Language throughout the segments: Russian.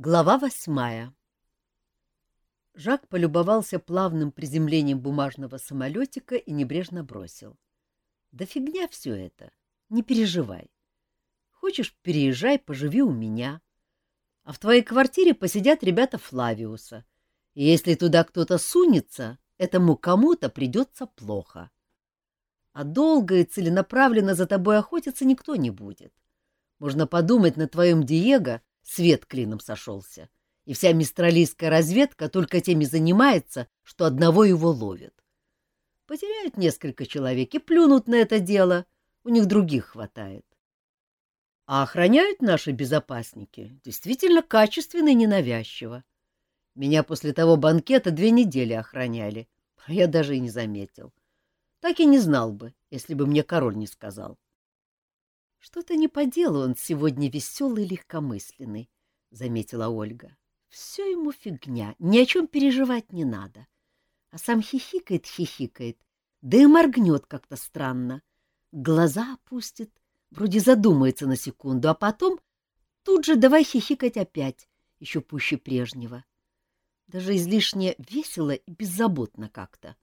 Глава восьмая Жак полюбовался плавным приземлением бумажного самолетика и небрежно бросил. — Да фигня все это, не переживай. Хочешь, переезжай, поживи у меня. А в твоей квартире посидят ребята Флавиуса. И если туда кто-то сунется, этому кому-то придется плохо. А долго и целенаправленно за тобой охотиться никто не будет. Можно подумать, на твоем Диего свет клином сошелся, и вся мистралийская разведка только теми занимается, что одного его ловят. Потеряют несколько человек и плюнут на это дело, у них других хватает. А охраняют наши безопасники действительно качественно и ненавязчиво. Меня после того банкета две недели охраняли, а я даже и не заметил. Так и не знал бы, если бы мне король не сказал. — Что-то не по делу он сегодня веселый и легкомысленный, — заметила Ольга. — Все ему фигня, ни о чем переживать не надо. А сам хихикает-хихикает, да и моргнет как-то странно. Глаза опустит, вроде задумается на секунду, а потом тут же давай хихикать опять, еще пуще прежнего. Даже излишне весело и беззаботно как-то.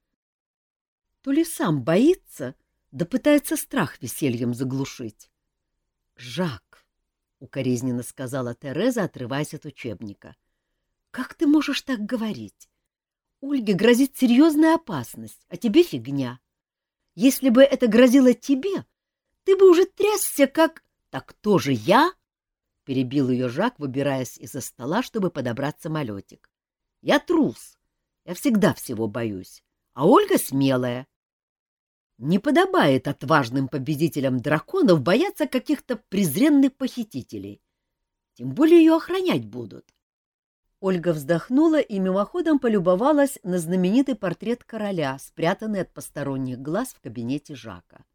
То ли сам боится, да пытается страх весельем заглушить. Жак, — укоризненно сказала Тереза, отрываясь от учебника, — как ты можешь так говорить? Ольге грозит серьезная опасность, а тебе фигня. Если бы это грозило тебе, ты бы уже трясся, как... — Так тоже я? — перебил ее Жак, выбираясь из-за стола, чтобы подобрать самолетик. — Я трус. Я всегда всего боюсь. А Ольга смелая. Не подобает отважным победителям драконов бояться каких-то презренных похитителей. Тем более ее охранять будут. Ольга вздохнула и мимоходом полюбовалась на знаменитый портрет короля, спрятанный от посторонних глаз в кабинете Жака.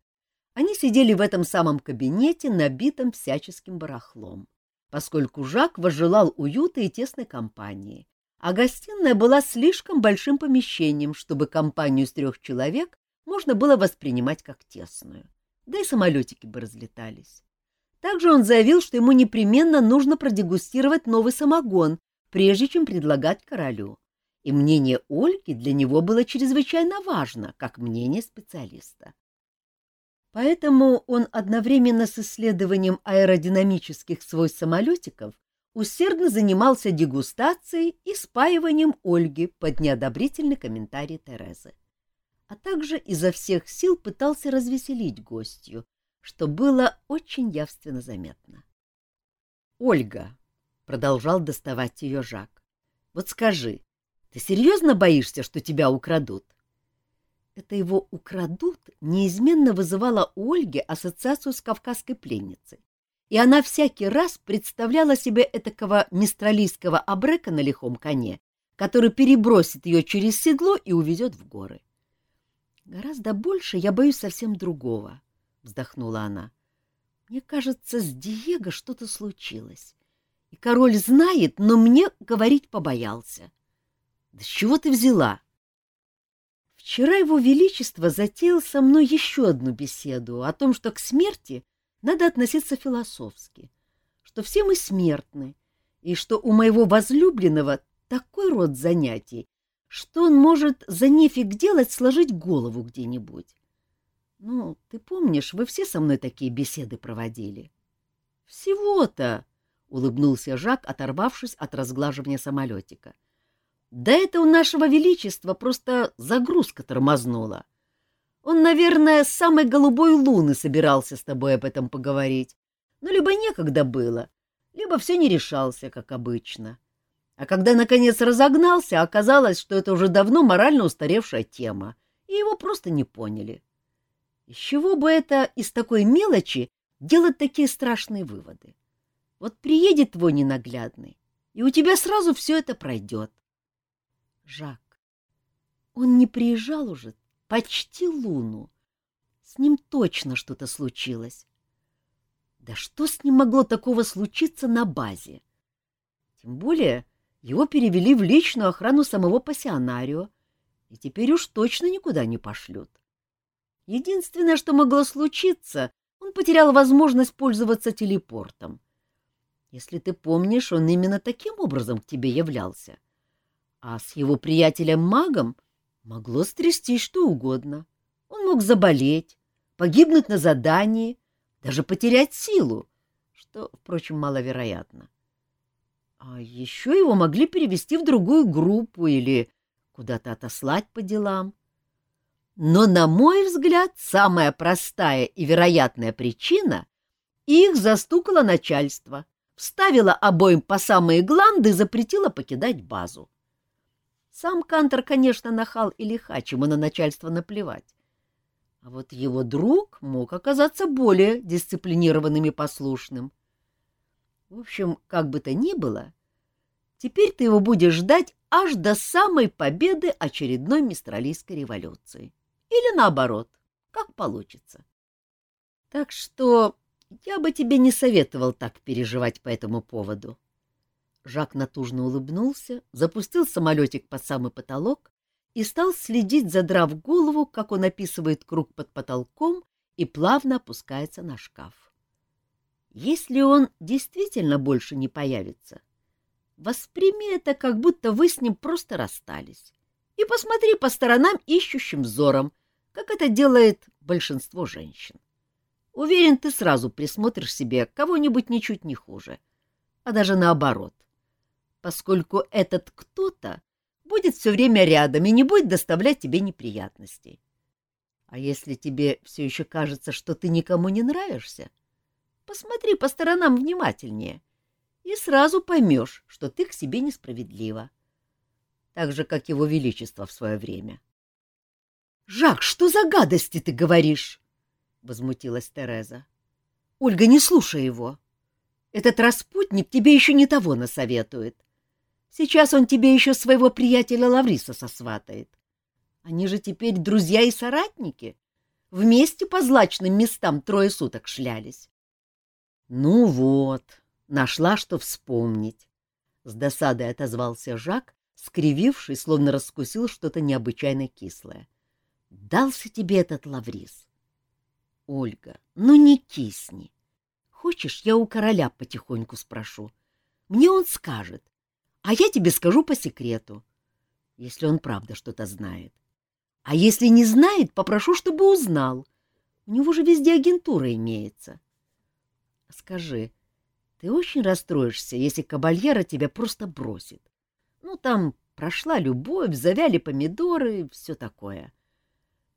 Они сидели в этом самом кабинете, набитом всяческим барахлом, поскольку Жак возжелал уюта и тесной компании, а гостиная была слишком большим помещением, чтобы компанию из трех человек можно было воспринимать как тесную. Да и самолетики бы разлетались. Также он заявил, что ему непременно нужно продегустировать новый самогон, прежде чем предлагать королю. И мнение Ольги для него было чрезвычайно важно, как мнение специалиста. Поэтому он одновременно с исследованием аэродинамических свойств самолетиков усердно занимался дегустацией и спаиванием Ольги под неодобрительный комментарий Терезы а также изо всех сил пытался развеселить гостью, что было очень явственно заметно. — Ольга, — продолжал доставать ее Жак, — вот скажи, ты серьезно боишься, что тебя украдут? Это его «украдут» неизменно вызывало у Ольги ассоциацию с кавказской пленницей, и она всякий раз представляла себе этакого мистралийского абрека на лихом коне, который перебросит ее через седло и увезет в горы. Гораздо больше я боюсь совсем другого, — вздохнула она. Мне кажется, с Диего что-то случилось. И король знает, но мне говорить побоялся. Да с чего ты взяла? Вчера его величество затеял со мной еще одну беседу о том, что к смерти надо относиться философски, что все мы смертны, и что у моего возлюбленного такой род занятий, что он может за нефиг делать сложить голову где-нибудь? Ну, ты помнишь, вы все со мной такие беседы проводили. — Всего-то, — улыбнулся Жак, оторвавшись от разглаживания самолетика. — Да это у нашего величества просто загрузка тормознула. Он, наверное, с самой голубой луны собирался с тобой об этом поговорить. Но либо некогда было, либо все не решался, как обычно. — а когда, наконец, разогнался, оказалось, что это уже давно морально устаревшая тема, и его просто не поняли. Из чего бы это из такой мелочи делать такие страшные выводы? Вот приедет твой ненаглядный, и у тебя сразу все это пройдет. Жак, он не приезжал уже почти луну. С ним точно что-то случилось. Да что с ним могло такого случиться на базе? Тем более его перевели в личную охрану самого пассионарио, и теперь уж точно никуда не пошлют. Единственное, что могло случиться, он потерял возможность пользоваться телепортом. Если ты помнишь, он именно таким образом к тебе являлся. А с его приятелем-магом могло стрястись что угодно. Он мог заболеть, погибнуть на задании, даже потерять силу, что, впрочем, маловероятно. А еще его могли перевести в другую группу или куда-то отослать по делам. Но, на мой взгляд, самая простая и вероятная причина — их застукало начальство, вставило обоим по самые гланды и запретило покидать базу. Сам Кантор, конечно, нахал и лиха, ему на начальство наплевать. А вот его друг мог оказаться более дисциплинированным и послушным. В общем, как бы то ни было, теперь ты его будешь ждать аж до самой победы очередной мистралийской революции. Или наоборот, как получится. Так что я бы тебе не советовал так переживать по этому поводу. Жак натужно улыбнулся, запустил самолетик под самый потолок и стал следить, задрав голову, как он описывает круг под потолком и плавно опускается на шкаф. Если он действительно больше не появится, восприми это, как будто вы с ним просто расстались, и посмотри по сторонам ищущим взором, как это делает большинство женщин. Уверен, ты сразу присмотришь себе кого-нибудь ничуть не хуже, а даже наоборот, поскольку этот кто-то будет все время рядом и не будет доставлять тебе неприятностей. А если тебе все еще кажется, что ты никому не нравишься, посмотри по сторонам внимательнее и сразу поймешь, что ты к себе несправедлива. Так же, как его величество в свое время. — Жак, что за гадости ты говоришь? — возмутилась Тереза. — Ольга, не слушай его. Этот распутник тебе еще не того насоветует. Сейчас он тебе еще своего приятеля Лавриса сосватает. Они же теперь друзья и соратники. Вместе по злачным местам трое суток шлялись. Ну вот, нашла, что вспомнить. С досадой отозвался Жак, скрививший, словно раскусил что-то необычайно кислое. Дался тебе этот Лаврис. Ольга, ну не кисни. Хочешь, я у короля потихоньку спрошу. Мне он скажет, а я тебе скажу по секрету, если он правда что-то знает. А если не знает, попрошу, чтобы узнал. У него же везде агентура имеется. Скажи, ты очень расстроишься, если кабальера тебя просто бросит? Ну, там прошла любовь, завяли помидоры, все такое.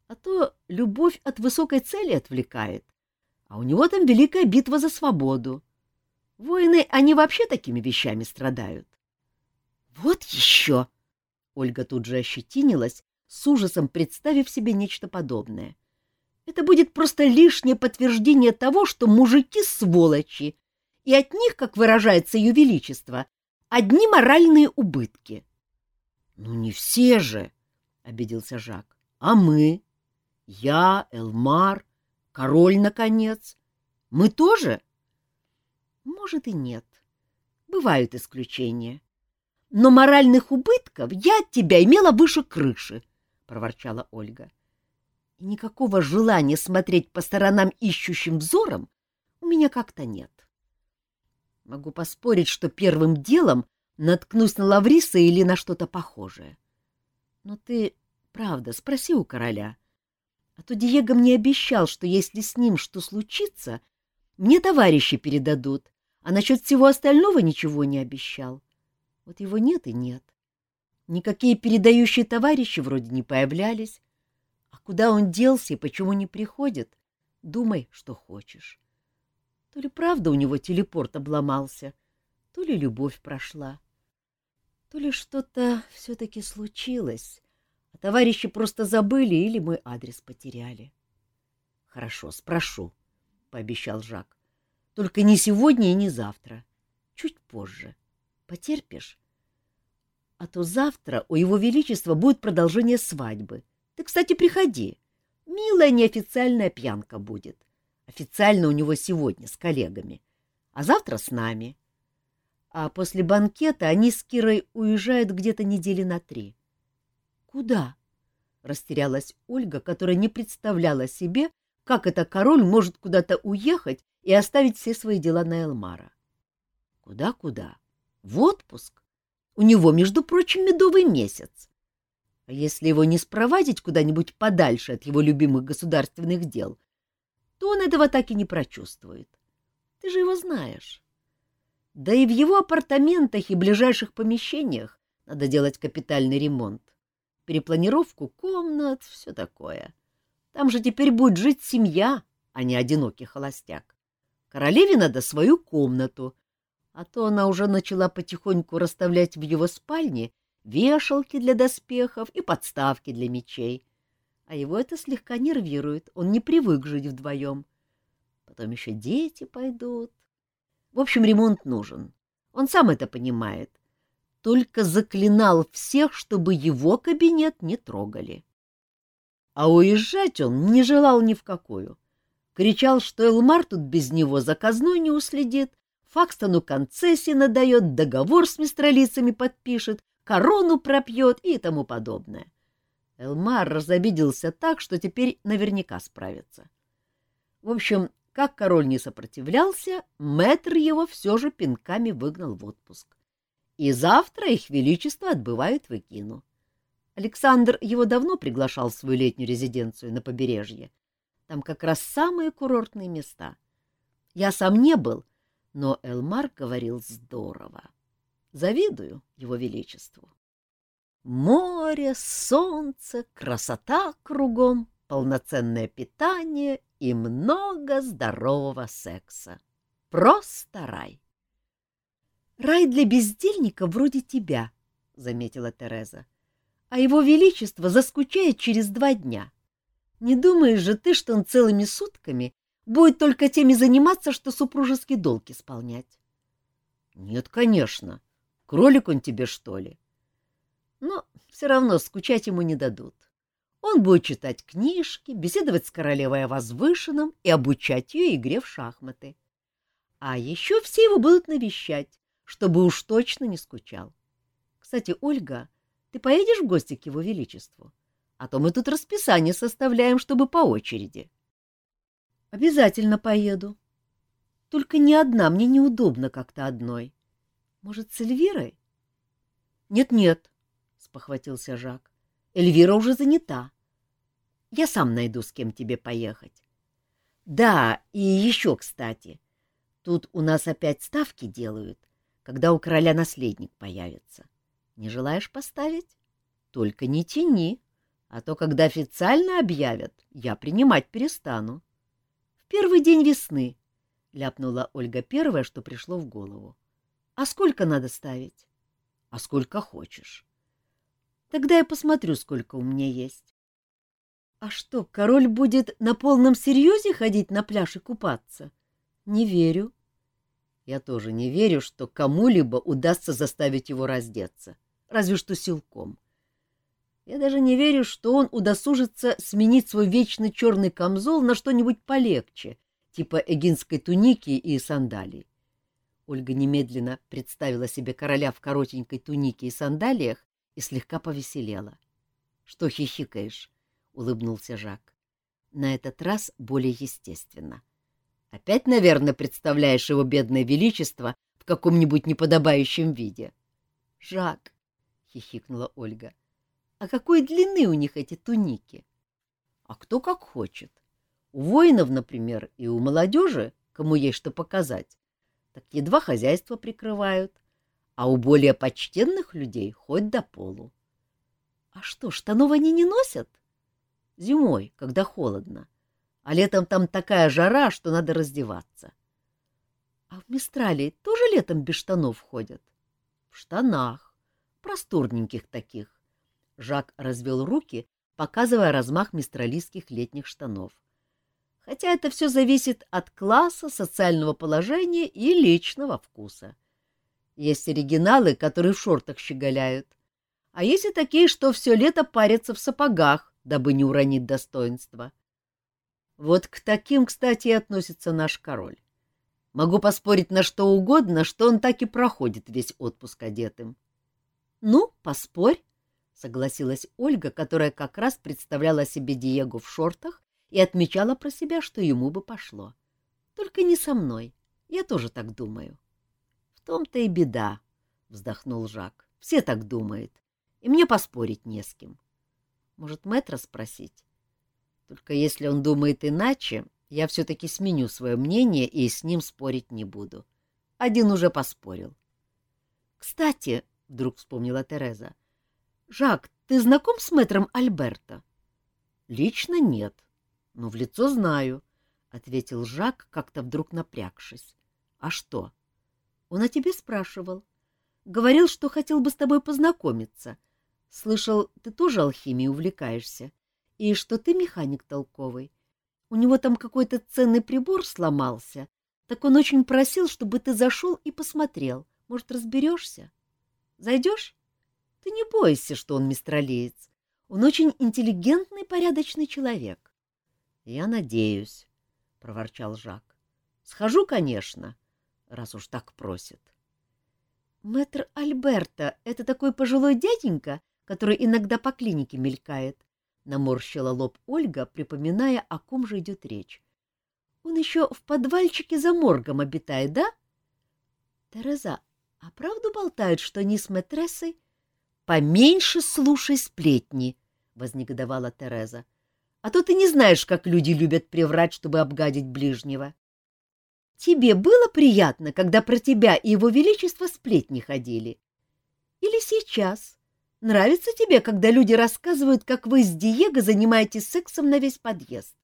А то любовь от высокой цели отвлекает, а у него там великая битва за свободу. Воины, они вообще такими вещами страдают. Вот еще! Ольга тут же ощетинилась, с ужасом представив себе нечто подобное. Это будет просто лишнее подтверждение того, что мужики сволочи, и от них, как выражается ее величество, одни моральные убытки. — Ну не все же, — обиделся Жак, — а мы? Я, Элмар, король, наконец. Мы тоже? — Может и нет. Бывают исключения. Но моральных убытков я от тебя имела выше крыши, — проворчала Ольга. И никакого желания смотреть по сторонам ищущим взором у меня как-то нет. Могу поспорить, что первым делом наткнусь на Лавриса или на что-то похожее. Но ты, правда, спроси у короля. А то Диего мне обещал, что если с ним что случится, мне товарищи передадут, а насчет всего остального ничего не обещал. — вот его нет и нет. Никакие передающие товарищи вроде не появлялись. Куда он делся и почему не приходит, думай, что хочешь. То ли правда у него телепорт обломался, то ли любовь прошла, то ли что-то все-таки случилось, а товарищи просто забыли или мой адрес потеряли. — Хорошо, спрошу, — пообещал Жак. — Только не сегодня и не завтра, чуть позже. — Потерпишь? А то завтра у его величества будет продолжение свадьбы. Ты, кстати, приходи. Милая неофициальная пьянка будет. Официально у него сегодня с коллегами, а завтра с нами. А после банкета они с Кирой уезжают где-то недели на три. — Куда? — растерялась Ольга, которая не представляла себе, как это король может куда-то уехать и оставить все свои дела на Элмара. Куда-куда? В отпуск. У него, между прочим, медовый месяц. А если его не спровадить куда-нибудь подальше от его любимых государственных дел, то он этого так и не прочувствует. Ты же его знаешь. Да и в его апартаментах и ближайших помещениях надо делать капитальный ремонт. Перепланировку комнат, все такое. Там же теперь будет жить семья, а не одинокий холостяк. Королеве надо свою комнату, а то она уже начала потихоньку расставлять в его спальне вешалки для доспехов и подставки для мечей. А его это слегка нервирует, он не привык жить вдвоем. Потом еще дети пойдут. В общем, ремонт нужен. Он сам это понимает. Только заклинал всех, чтобы его кабинет не трогали. А уезжать он не желал ни в какую. Кричал, что Элмар тут без него заказной не уследит, Факстону концессии надает, договор с мистралицами подпишет, корону пропьет и тому подобное. Элмар разобиделся так, что теперь наверняка справится. В общем, как король не сопротивлялся, мэтр его все же пинками выгнал в отпуск. И завтра их величество отбывают в Экину. Александр его давно приглашал в свою летнюю резиденцию на побережье. Там как раз самые курортные места. Я сам не был, но Элмар говорил здорово. Завидую его величеству. Море, солнце, красота кругом, полноценное питание и много здорового секса. Просто рай. — Рай для бездельника вроде тебя, — заметила Тереза. — А его величество заскучает через два дня. Не думаешь же ты, что он целыми сутками Будет только теми заниматься, что супружеский долг исполнять. — Нет, конечно. Кролик он тебе, что ли? Но все равно скучать ему не дадут. Он будет читать книжки, беседовать с королевой о возвышенном и обучать ее игре в шахматы. А еще все его будут навещать, чтобы уж точно не скучал. Кстати, Ольга, ты поедешь в гости к его величеству? А то мы тут расписание составляем, чтобы по очереди. — Обязательно поеду. Только не одна, мне неудобно как-то одной. Может, с Эльвирой? Нет-нет, спохватился Жак. Эльвира уже занята. Я сам найду, с кем тебе поехать. Да, и еще, кстати, тут у нас опять ставки делают, когда у короля наследник появится. Не желаешь поставить? Только не тяни, а то, когда официально объявят, я принимать перестану. Первый день весны, — ляпнула Ольга первое, что пришло в голову. — А сколько надо ставить? — А сколько хочешь. — Тогда я посмотрю, сколько у меня есть. — А что, король будет на полном серьезе ходить на пляж и купаться? — Не верю. — Я тоже не верю, что кому-либо удастся заставить его раздеться, разве что силком. Я даже не верю, что он удосужится сменить свой вечный черный камзол на что-нибудь полегче, типа эгинской туники и сандалий. Ольга немедленно представила себе короля в коротенькой тунике и сандалиях и слегка повеселела. — Что хихикаешь? — улыбнулся Жак. На этот раз более естественно. — Опять, наверное, представляешь его бедное величество в каком-нибудь неподобающем виде. — Жак! — хихикнула Ольга. — а какой длины у них эти туники? А кто как хочет. У воинов, например, и у молодежи, кому есть что показать, так едва хозяйство прикрывают, а у более почтенных людей хоть до полу. А что, штанов они не носят? Зимой, когда холодно, а летом там такая жара, что надо раздеваться. А в Мистралии тоже летом без штанов ходят? В штанах, просторненьких таких, Жак развел руки, показывая размах мистралийских летних штанов. Хотя это все зависит от класса, социального положения и личного вкуса. Есть оригиналы, которые в шортах щеголяют, а есть и такие, что все лето парятся в сапогах, дабы не уронить достоинства. Вот к таким, кстати, и относится наш король. Могу поспорить на что угодно, что он так и проходит весь отпуск одетым. — Ну, поспорь, — согласилась Ольга, которая как раз представляла себе Диего в шортах и отмечала про себя, что ему бы пошло. — Только не со мной. Я тоже так думаю. — В том-то и беда, — вздохнул Жак. — Все так думают, и мне поспорить не с кем. Может, мэтра спросить? Только если он думает иначе, я все-таки сменю свое мнение и с ним спорить не буду. Один уже поспорил. — Кстати, — вдруг вспомнила Тереза, — Жак, ты знаком с мэтром Альберто? — Лично нет, но в лицо знаю, — ответил Жак, как-то вдруг напрягшись. — А что? Он о тебе спрашивал. Говорил, что хотел бы с тобой познакомиться. Слышал, ты тоже алхимией увлекаешься, и что ты механик толковый. У него там какой-то ценный прибор сломался, так он очень просил, чтобы ты зашел и посмотрел. Может, разберешься? Зайдешь? Ты не бойся, что он мистралеец. Он очень интеллигентный, порядочный человек. — Я надеюсь, — проворчал Жак. — Схожу, конечно, раз уж так просит. — Мэтр Альберта — это такой пожилой дяденька, который иногда по клинике мелькает, — наморщила лоб Ольга, припоминая, о ком же идет речь. — Он еще в подвальчике за моргом обитает, да? — Тереза, а правду болтают, что они с мэтрессой? — Поменьше слушай сплетни, — вознегодовала Тереза. — А то ты не знаешь, как люди любят приврать, чтобы обгадить ближнего. — Тебе было приятно, когда про тебя и его величество сплетни ходили? Или сейчас? Нравится тебе, когда люди рассказывают, как вы с Диего занимаетесь сексом на весь подъезд?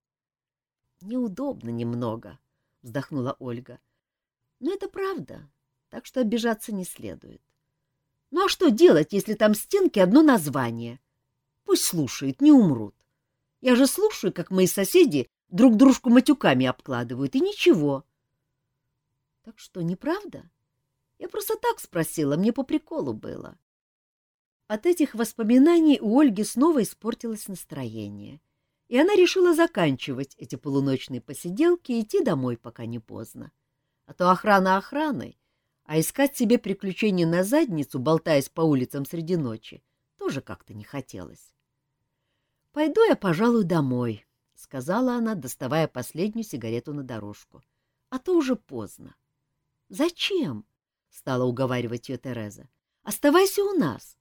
— Неудобно немного, — вздохнула Ольга. — Но это правда, так что обижаться не следует. Ну а что делать, если там стенки одно название? Пусть слушают, не умрут. Я же слушаю, как мои соседи друг дружку матюками обкладывают, и ничего. Так что, неправда? Я просто так спросила, мне по приколу было. От этих воспоминаний у Ольги снова испортилось настроение, и она решила заканчивать эти полуночные посиделки и идти домой, пока не поздно. А то охрана охраной, а искать себе приключения на задницу, болтаясь по улицам среди ночи, тоже как-то не хотелось. — Пойду я, пожалуй, домой, — сказала она, доставая последнюю сигарету на дорожку. — А то уже поздно. — Зачем? — стала уговаривать ее Тереза. — Оставайся у нас.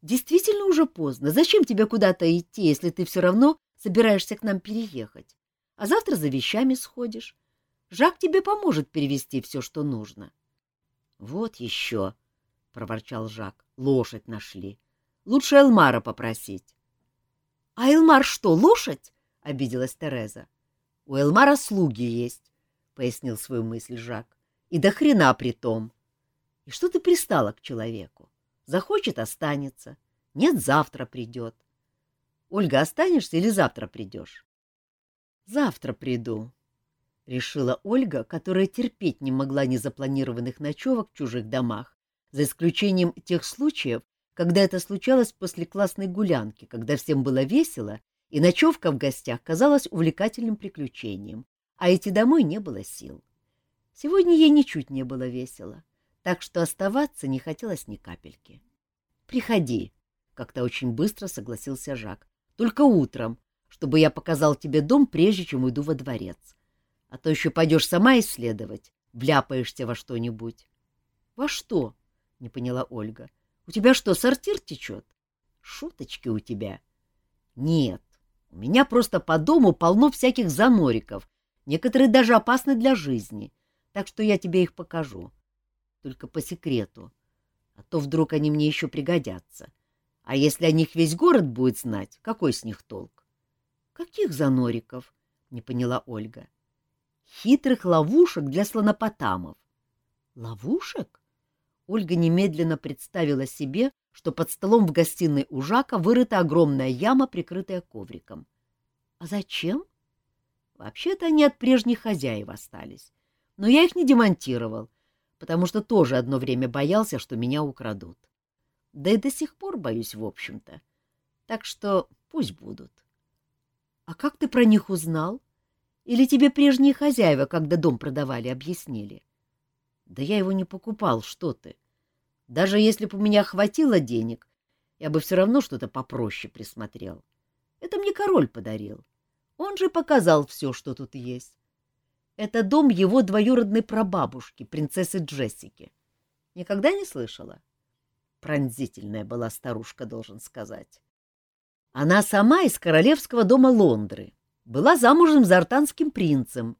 Действительно уже поздно. Зачем тебе куда-то идти, если ты все равно собираешься к нам переехать? А завтра за вещами сходишь. Жак тебе поможет перевести все, что нужно. — вот еще, — проворчал Жак, — лошадь нашли. Лучше Элмара попросить. — А Элмар что, лошадь? — обиделась Тереза. — У Элмара слуги есть, — пояснил свою мысль Жак. — И до хрена при том. И что ты пристала к человеку? Захочет — останется. Нет, завтра придет. Ольга, останешься или завтра придешь? — Завтра приду, — решила Ольга, которая терпеть не могла незапланированных ночевок в чужих домах, за исключением тех случаев, когда это случалось после классной гулянки, когда всем было весело, и ночевка в гостях казалась увлекательным приключением, а идти домой не было сил. Сегодня ей ничуть не было весело, так что оставаться не хотелось ни капельки. — Приходи, — как-то очень быстро согласился Жак, — только утром, чтобы я показал тебе дом, прежде чем уйду во дворец. А то еще пойдешь сама исследовать, вляпаешься во что-нибудь. — Во что? — не поняла Ольга. — У тебя что, сортир течет? — Шуточки у тебя. — Нет, у меня просто по дому полно всяких занориков, некоторые даже опасны для жизни, так что я тебе их покажу. Только по секрету, а то вдруг они мне еще пригодятся. А если о них весь город будет знать, какой с них толк? — Каких занориков? — не поняла Ольга. — хитрых ловушек для слонопотамов. Ловушек? Ольга немедленно представила себе, что под столом в гостиной у Жака вырыта огромная яма, прикрытая ковриком. А зачем? Вообще-то они от прежних хозяев остались. Но я их не демонтировал, потому что тоже одно время боялся, что меня украдут. Да и до сих пор боюсь, в общем-то. Так что пусть будут. — А как ты про них узнал? — или тебе прежние хозяева, когда дом продавали, объяснили? Да я его не покупал, что ты. Даже если бы у меня хватило денег, я бы все равно что-то попроще присмотрел. Это мне король подарил. Он же показал все, что тут есть. Это дом его двоюродной прабабушки, принцессы Джессики. Никогда не слышала? Пронзительная была старушка, должен сказать. Она сама из королевского дома Лондры, была замужем за артанским принцем,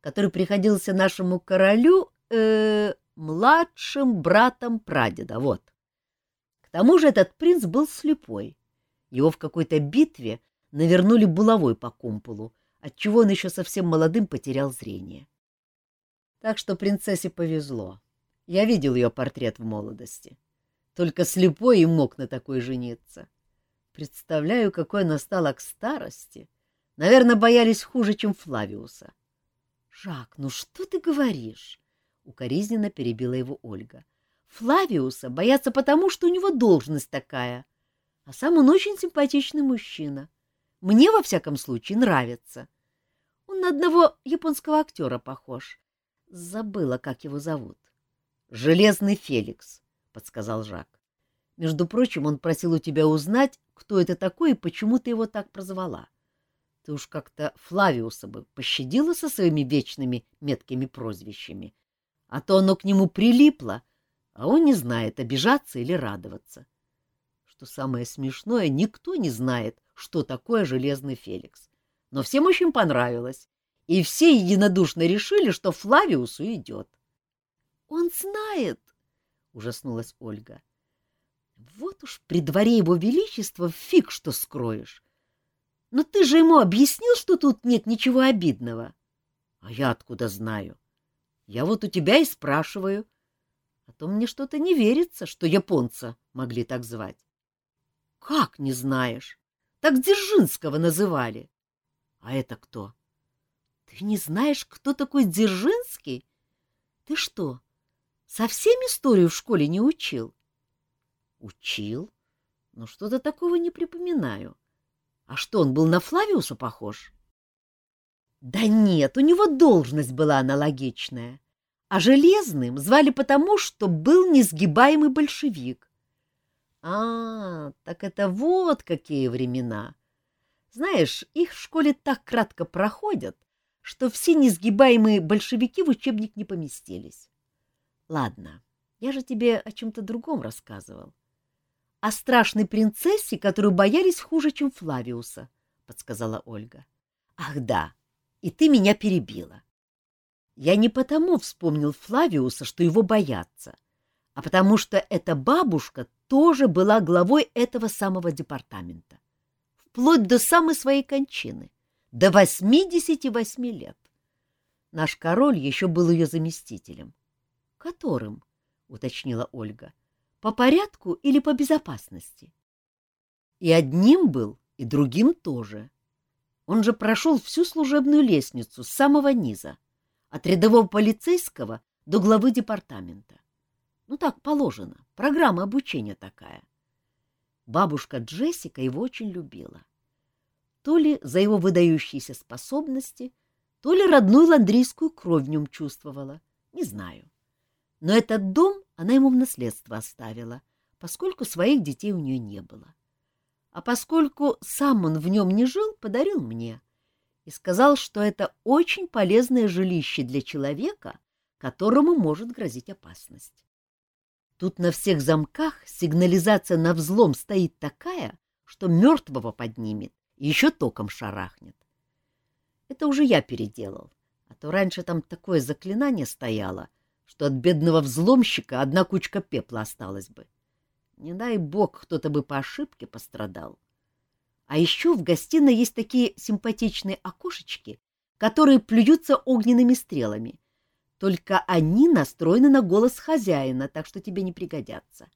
который приходился нашему королю э, младшим братом прадеда, вот. К тому же этот принц был слепой. Его в какой-то битве навернули булавой по кумполу, отчего он еще совсем молодым потерял зрение. Так что принцессе повезло. Я видел ее портрет в молодости. Только слепой и мог на такой жениться. Представляю, какой она стала к старости. Наверное, боялись хуже, чем Флавиуса. — Жак, ну что ты говоришь? — укоризненно перебила его Ольга. — Флавиуса боятся потому, что у него должность такая. А сам он очень симпатичный мужчина. Мне, во всяком случае, нравится. Он на одного японского актера похож. Забыла, как его зовут. — Железный Феликс, — подсказал Жак. — Между прочим, он просил у тебя узнать, кто это такой и почему ты его так прозвала. Ты уж как-то Флавиуса бы пощадила со своими вечными меткими прозвищами, а то оно к нему прилипло, а он не знает, обижаться или радоваться. Что самое смешное, никто не знает, что такое Железный Феликс. Но всем очень понравилось, и все единодушно решили, что Флавиусу идет. — Он знает! — ужаснулась Ольга. — Вот уж при дворе его величества фиг что скроешь. Но ты же ему объяснил, что тут нет ничего обидного. — А я откуда знаю? Я вот у тебя и спрашиваю. А то мне что-то не верится, что японца могли так звать. — Как не знаешь? Так Дзержинского называли. — А это кто? — Ты не знаешь, кто такой Дзержинский? Ты что, Совсем историю в школе не учил? — Учил, но что-то такого не припоминаю. А что, он был на Флавиуса похож? — Да нет, у него должность была аналогичная. А Железным звали потому, что был несгибаемый большевик. — А, так это вот какие времена! Знаешь, их в школе так кратко проходят, что все несгибаемые большевики в учебник не поместились. Ладно, я же тебе о чем-то другом рассказывал. — О страшной принцессе, которую боялись хуже, чем Флавиуса, — подсказала Ольга. — Ах да, и ты меня перебила. Я не потому вспомнил Флавиуса, что его боятся, а потому что эта бабушка тоже была главой этого самого департамента. Вплоть до самой своей кончины, до 88 лет. Наш король еще был ее заместителем. Которым? — уточнила Ольга. — По порядку или по безопасности? И одним был, и другим тоже. Он же прошел всю служебную лестницу с самого низа, от рядового полицейского до главы департамента. Ну так положено, программа обучения такая. Бабушка Джессика его очень любила. То ли за его выдающиеся способности, то ли родную ландрийскую кровь в нем чувствовала, не знаю. Но этот дом она ему в наследство оставила, поскольку своих детей у нее не было. А поскольку сам он в нем не жил, подарил мне и сказал, что это очень полезное жилище для человека, которому может грозить опасность. Тут на всех замках сигнализация на взлом стоит такая, что мертвого поднимет и еще током шарахнет. Это уже я переделал, а то раньше там такое заклинание стояло, что от бедного взломщика одна кучка пепла осталась бы. Не дай бог, кто-то бы по ошибке пострадал. А еще в гостиной есть такие симпатичные окошечки, которые плюются огненными стрелами. Только они настроены на голос хозяина, так что тебе не пригодятся.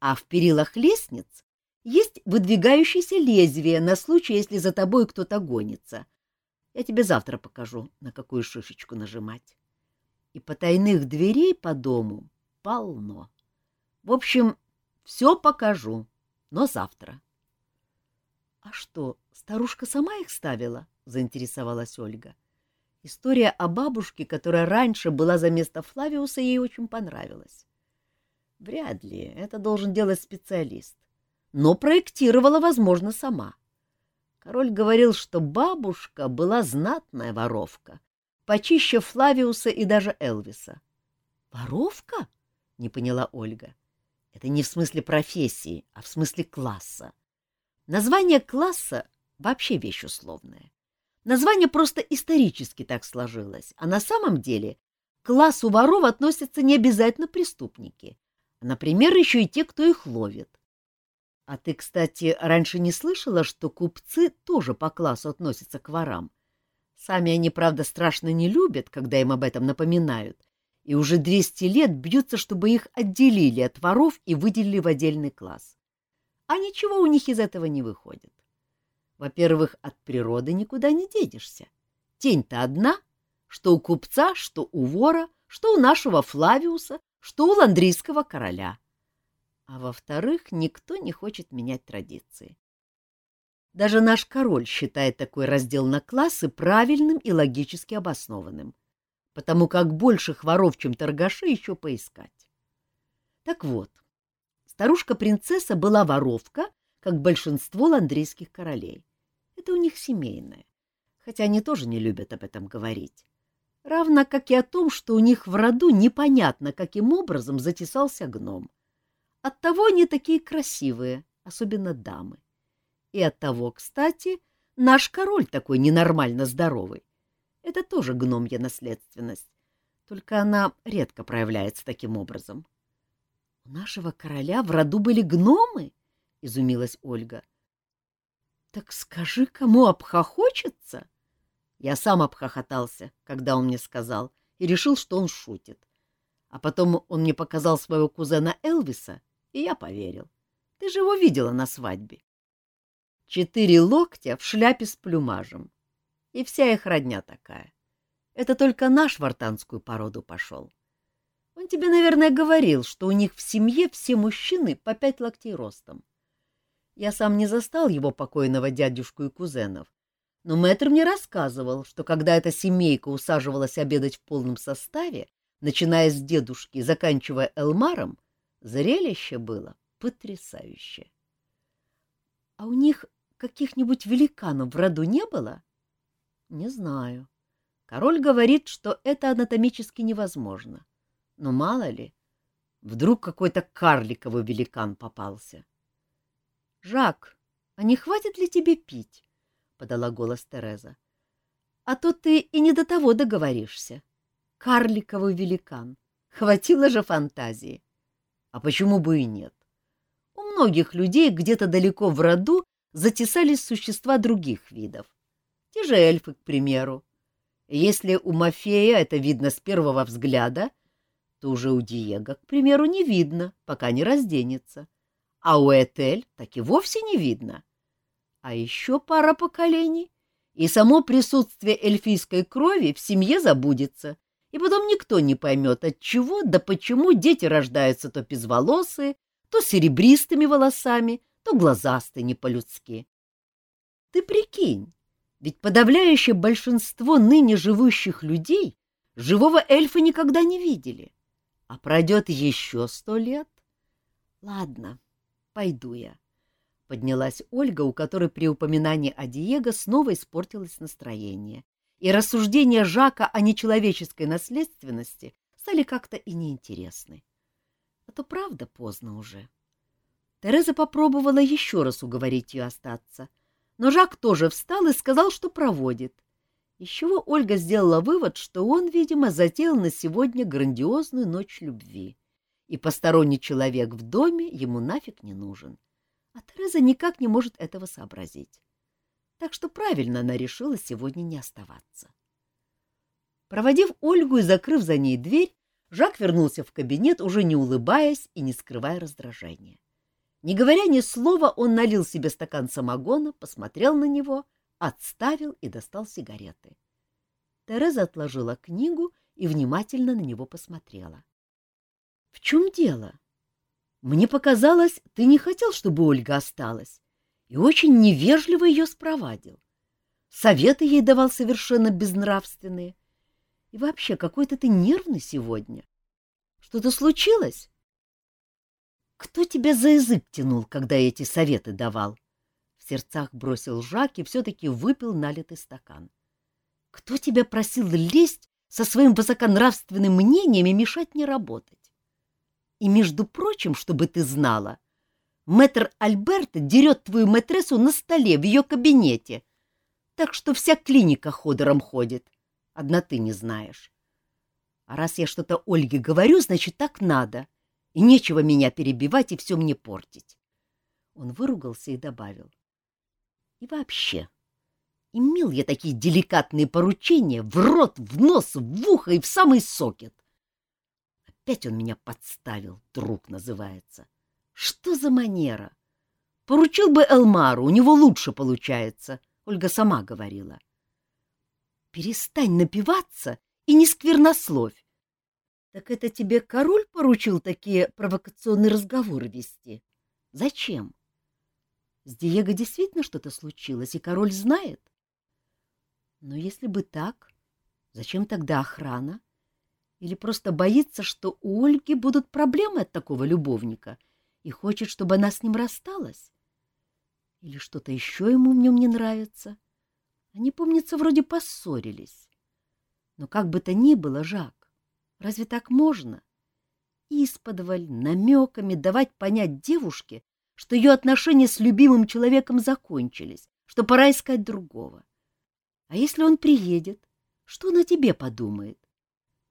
А в перилах лестниц есть выдвигающееся лезвие на случай, если за тобой кто-то гонится. Я тебе завтра покажу, на какую шишечку нажимать и потайных дверей по дому полно. В общем, все покажу, но завтра. — А что, старушка сама их ставила? — заинтересовалась Ольга. История о бабушке, которая раньше была за место Флавиуса, ей очень понравилась. Вряд ли, это должен делать специалист. Но проектировала, возможно, сама. Король говорил, что бабушка была знатная воровка, почище Флавиуса и даже Элвиса. — Воровка? — не поняла Ольга. — Это не в смысле профессии, а в смысле класса. Название класса — вообще вещь условная. Название просто исторически так сложилось, а на самом деле к классу воров относятся не обязательно преступники, а, например, еще и те, кто их ловит. А ты, кстати, раньше не слышала, что купцы тоже по классу относятся к ворам? Сами они, правда, страшно не любят, когда им об этом напоминают, и уже 200 лет бьются, чтобы их отделили от воров и выделили в отдельный класс. А ничего у них из этого не выходит. Во-первых, от природы никуда не денешься. Тень-то одна, что у купца, что у вора, что у нашего Флавиуса, что у ландрийского короля. А во-вторых, никто не хочет менять традиции. Даже наш король считает такой раздел на классы правильным и логически обоснованным, потому как больших воров, чем торгаши, еще поискать. Так вот, старушка-принцесса была воровка как большинство ландрийских королей. Это у них семейное, хотя они тоже не любят об этом говорить. Равно как и о том, что у них в роду непонятно, каким образом затесался гном. Оттого они такие красивые, особенно дамы. И оттого, кстати, наш король такой ненормально здоровый. Это тоже гномья наследственность, только она редко проявляется таким образом. — У нашего короля в роду были гномы? —— изумилась Ольга. — Так скажи, кому обхохочется? Я сам обхохотался, когда он мне сказал, и решил, что он шутит. А потом он мне показал своего кузена Элвиса, и я поверил. Ты же его видела на свадьбе. Четыре локтя в шляпе с плюмажем. И вся их родня такая. Это только наш в артанскую породу пошел. Он тебе, наверное, говорил, что у них в семье все мужчины по пять локтей ростом. Я сам не застал его покойного дядюшку и кузенов, но мэтр мне рассказывал, что когда эта семейка усаживалась обедать в полном составе, начиная с дедушки и заканчивая Элмаром, зрелище было потрясающее. — А у них каких-нибудь великанов в роду не было? — Не знаю. Король говорит, что это анатомически невозможно. Но мало ли, вдруг какой-то карликовый великан попался. — Жак, а не хватит ли тебе пить? — подала голос Тереза. — А то ты и не до того договоришься. Карликовый великан. Хватило же фантазии. А почему бы и нет? У многих людей где-то далеко в роду затесались существа других видов. Те же эльфы, к примеру. Если у Мафея это видно с первого взгляда, то уже у Диего, к примеру, не видно, пока не разденется а у Этель так и вовсе не видно. А еще пара поколений, и само присутствие эльфийской крови в семье забудется, и потом никто не поймет, от чего да почему дети рождаются то безволосые, то серебристыми волосами, то глазастые не по-людски. Ты прикинь, ведь подавляющее большинство ныне живущих людей живого эльфа никогда не видели. А пройдет еще сто лет. Ладно, Пойду я. Поднялась Ольга, у которой при упоминании о Диего снова испортилось настроение, и рассуждения Жака о нечеловеческой наследственности стали как-то и неинтересны. А то правда поздно уже. Тереза попробовала еще раз уговорить ее остаться, но Жак тоже встал и сказал, что проводит. Из чего Ольга сделала вывод, что он, видимо, затеял на сегодня грандиозную ночь любви и посторонний человек в доме ему нафиг не нужен. А Тереза никак не может этого сообразить. Так что правильно она решила сегодня не оставаться. Проводив Ольгу и закрыв за ней дверь, Жак вернулся в кабинет, уже не улыбаясь и не скрывая раздражения. Не говоря ни слова, он налил себе стакан самогона, посмотрел на него, отставил и достал сигареты. Тереза отложила книгу и внимательно на него посмотрела. В чем дело? Мне показалось, ты не хотел, чтобы Ольга осталась, и очень невежливо ее спровадил. Советы ей давал совершенно безнравственные. И вообще, какой-то ты нервный сегодня. Что-то случилось? Кто тебя за язык тянул, когда эти советы давал? В сердцах бросил Жак и все-таки выпил налитый стакан. Кто тебя просил лезть со своим высоконравственным мнением и мешать мне работать? И, между прочим, чтобы ты знала, мэтр Альберта дерет твою мэтрессу на столе в ее кабинете, так что вся клиника ходором ходит. Одна ты не знаешь. А раз я что-то Ольге говорю, значит, так надо, и нечего меня перебивать и все мне портить. Он выругался и добавил. И вообще, имел я такие деликатные поручения в рот, в нос, в ухо и в самый сокет. Опять он меня подставил, друг называется. Что за манера? Поручил бы Элмару, у него лучше получается, Ольга сама говорила. Перестань напиваться и не сквернословь. Так это тебе король поручил такие провокационные разговоры вести? Зачем? С Диего действительно что-то случилось, и король знает? Но если бы так, зачем тогда охрана? Или просто боится, что у Ольги будут проблемы от такого любовника и хочет, чтобы она с ним рассталась? Или что-то еще ему в нем не нравится? Они, помнится, вроде поссорились. Но как бы то ни было, Жак, разве так можно? Исподволь, намеками давать понять девушке, что ее отношения с любимым человеком закончились, что пора искать другого. А если он приедет, что о тебе подумает?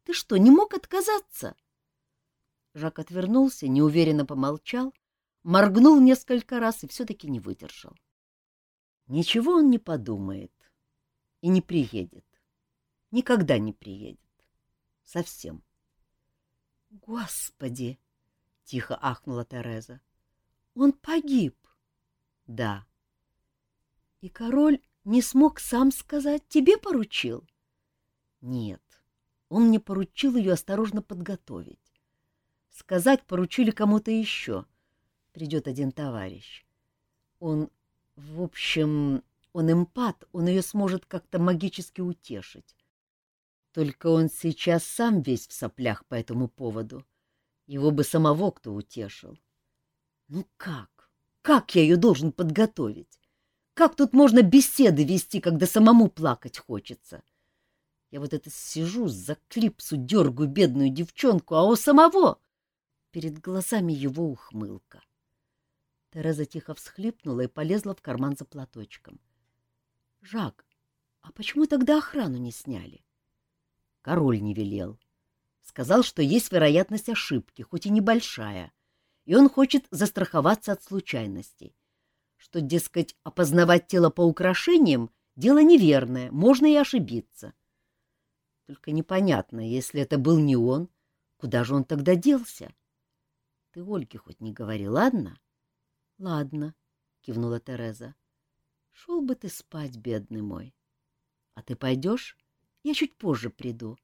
Ты что, не мог отказаться? Жак отвернулся, неуверенно помолчал, моргнул несколько раз и все-таки не выдержал. Ничего он не подумает и не приедет. Никогда не приедет. Совсем. — Господи! — тихо ахнула Тереза. — Он погиб. — Да. — И король не смог сам сказать, тебе поручил? — Нет. Он мне поручил ее осторожно подготовить. Сказать поручили кому-то еще. Придет один товарищ. Он, в общем, он эмпат, он ее сможет как-то магически утешить. Только он сейчас сам весь в соплях по этому поводу. Его бы самого кто утешил. Ну как? Как я ее должен подготовить? Как тут можно беседы вести, когда самому плакать хочется? — я вот это сижу, за клипсу дергаю бедную девчонку, а у самого перед глазами его ухмылка. Тереза тихо всхлипнула и полезла в карман за платочком. — Жак, а почему тогда охрану не сняли? Король не велел. Сказал, что есть вероятность ошибки, хоть и небольшая, и он хочет застраховаться от случайностей. Что, дескать, опознавать тело по украшениям — дело неверное, можно и ошибиться. — только непонятно, если это был не он, куда же он тогда делся? Ты Ольге хоть не говори, ладно? — Ладно, — кивнула Тереза. — Шел бы ты спать, бедный мой. — А ты пойдешь? Я чуть позже приду.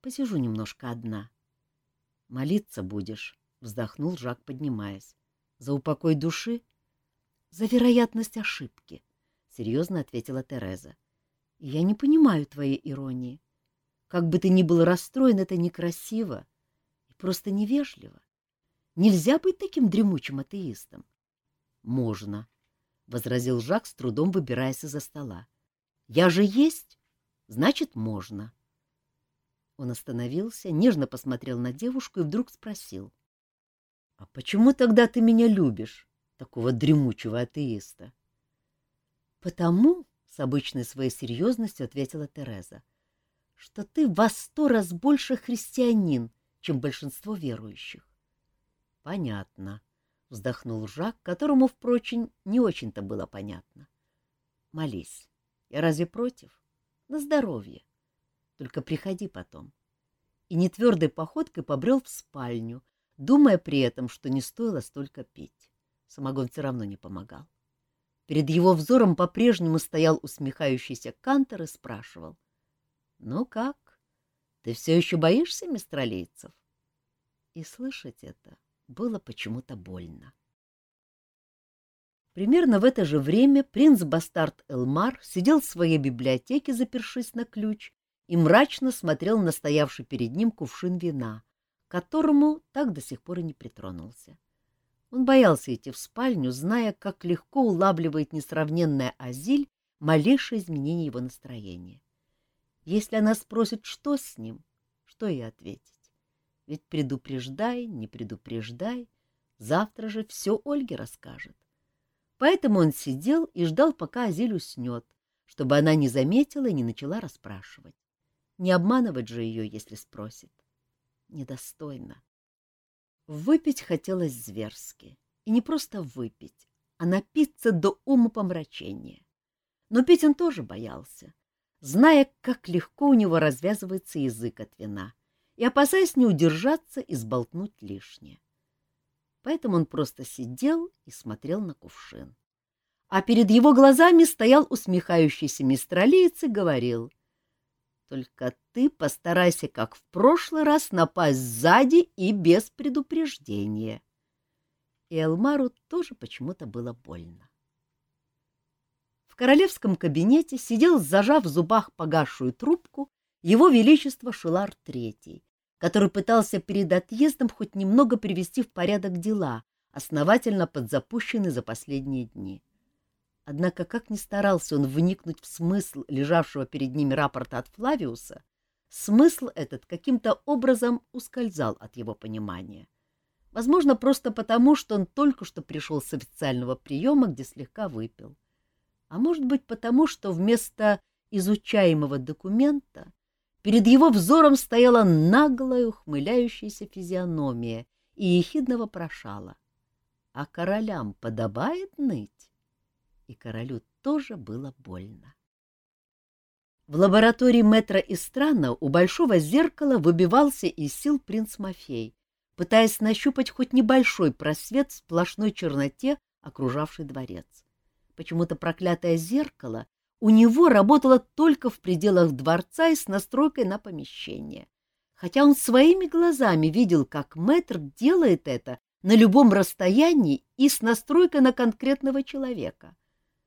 Посижу немножко одна. — Молиться будешь, — вздохнул Жак, поднимаясь. — За упокой души? — За вероятность ошибки, — серьезно ответила Тереза. — Я не понимаю твоей иронии. Как бы ты ни был расстроен, это некрасиво и просто невежливо. Нельзя быть таким дремучим атеистом. — Можно, — возразил Жак, с трудом выбираясь из-за стола. — Я же есть, значит, можно. Он остановился, нежно посмотрел на девушку и вдруг спросил. — А почему тогда ты меня любишь, такого дремучего атеиста? — Потому, — с обычной своей серьезностью ответила Тереза, — что ты во сто раз больше христианин, чем большинство верующих. — Понятно, — вздохнул Жак, которому, впрочем, не очень-то было понятно. — Молись. Я разве против? На здоровье. Только приходи потом. И нетвердой походкой побрел в спальню, думая при этом, что не стоило столько пить. Самогон все равно не помогал. Перед его взором по-прежнему стоял усмехающийся Кантор и спрашивал. Ну как? Ты все еще боишься мистралийцев? И слышать это было почему-то больно. Примерно в это же время принц-бастард Элмар сидел в своей библиотеке, запершись на ключ, и мрачно смотрел на стоявший перед ним кувшин вина, которому так до сих пор и не притронулся. Он боялся идти в спальню, зная, как легко улавливает несравненная Азиль малейшее изменение его настроения. Если она спросит, что с ним, что ей ответить? Ведь предупреждай, не предупреждай, завтра же все Ольге расскажет. Поэтому он сидел и ждал, пока Азиль уснет, чтобы она не заметила и не начала расспрашивать. Не обманывать же ее, если спросит. Недостойно. Выпить хотелось зверски. И не просто выпить, а напиться до ума помрачения. Но пить он тоже боялся, зная, как легко у него развязывается язык от вина, и опасаясь не удержаться и сболтнуть лишнее. Поэтому он просто сидел и смотрел на кувшин. А перед его глазами стоял усмехающийся мистралиец и говорил, «Только ты постарайся, как в прошлый раз, напасть сзади и без предупреждения» и Элмару тоже почему-то было больно. В королевском кабинете сидел, зажав в зубах погасшую трубку, его величество Шилар III, который пытался перед отъездом хоть немного привести в порядок дела, основательно подзапущенные за последние дни. Однако, как ни старался он вникнуть в смысл лежавшего перед ними рапорта от Флавиуса, смысл этот каким-то образом ускользал от его понимания. Возможно, просто потому, что он только что пришел с официального приема, где слегка выпил. А может быть, потому, что вместо изучаемого документа перед его взором стояла наглая ухмыляющаяся физиономия и ехидно вопрошала. А королям подобает ныть? И королю тоже было больно. В лаборатории метра Истрана у большого зеркала выбивался из сил принц Мафей, пытаясь нащупать хоть небольшой просвет в сплошной черноте, окружавшей дворец. Почему-то проклятое зеркало у него работало только в пределах дворца и с настройкой на помещение. Хотя он своими глазами видел, как мэтр делает это на любом расстоянии и с настройкой на конкретного человека.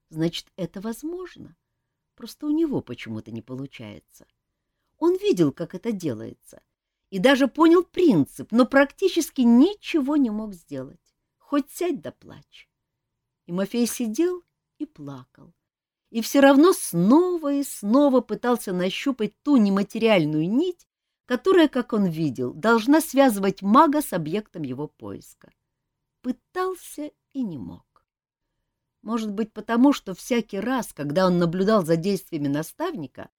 Значит, это возможно. Просто у него почему-то не получается. Он видел, как это делается, и даже понял принцип, но практически ничего не мог сделать. Хоть сядь да плачь. И Мафей сидел и плакал. И все равно снова и снова пытался нащупать ту нематериальную нить, которая, как он видел, должна связывать мага с объектом его поиска. Пытался и не мог. Может быть, потому что всякий раз, когда он наблюдал за действиями наставника,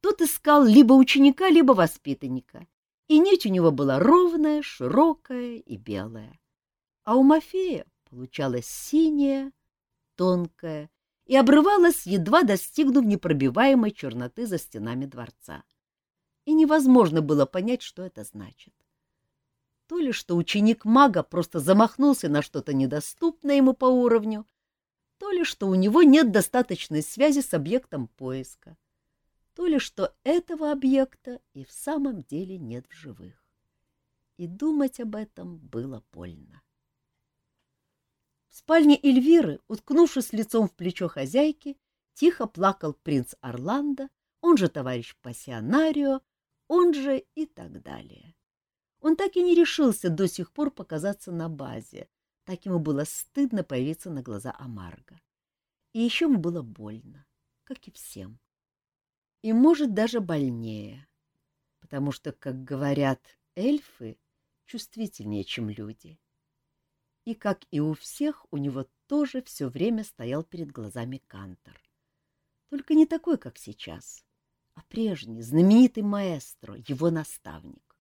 тот искал либо ученика, либо воспитанника, и нить у него была ровная, широкая и белая. А у Мафея получалась синяя, тонкая и обрывалась, едва достигнув непробиваемой черноты за стенами дворца. И невозможно было понять, что это значит. То ли что ученик мага просто замахнулся на что-то недоступное ему по уровню, то ли что у него нет достаточной связи с объектом поиска то ли что этого объекта и в самом деле нет в живых. И думать об этом было больно. Спальне Эльвиры, уткнувшись лицом в плечо хозяйки, тихо плакал принц Орландо, он же товарищ пассионарио, он же и так далее. Он так и не решился до сих пор показаться на базе, так ему было стыдно появиться на глаза Амарго. И еще ему было больно, как и всем и, может, даже больнее, потому что, как говорят эльфы, чувствительнее, чем люди. И, как и у всех, у него тоже все время стоял перед глазами Кантор. Только не такой, как сейчас, а прежний, знаменитый маэстро, его наставник.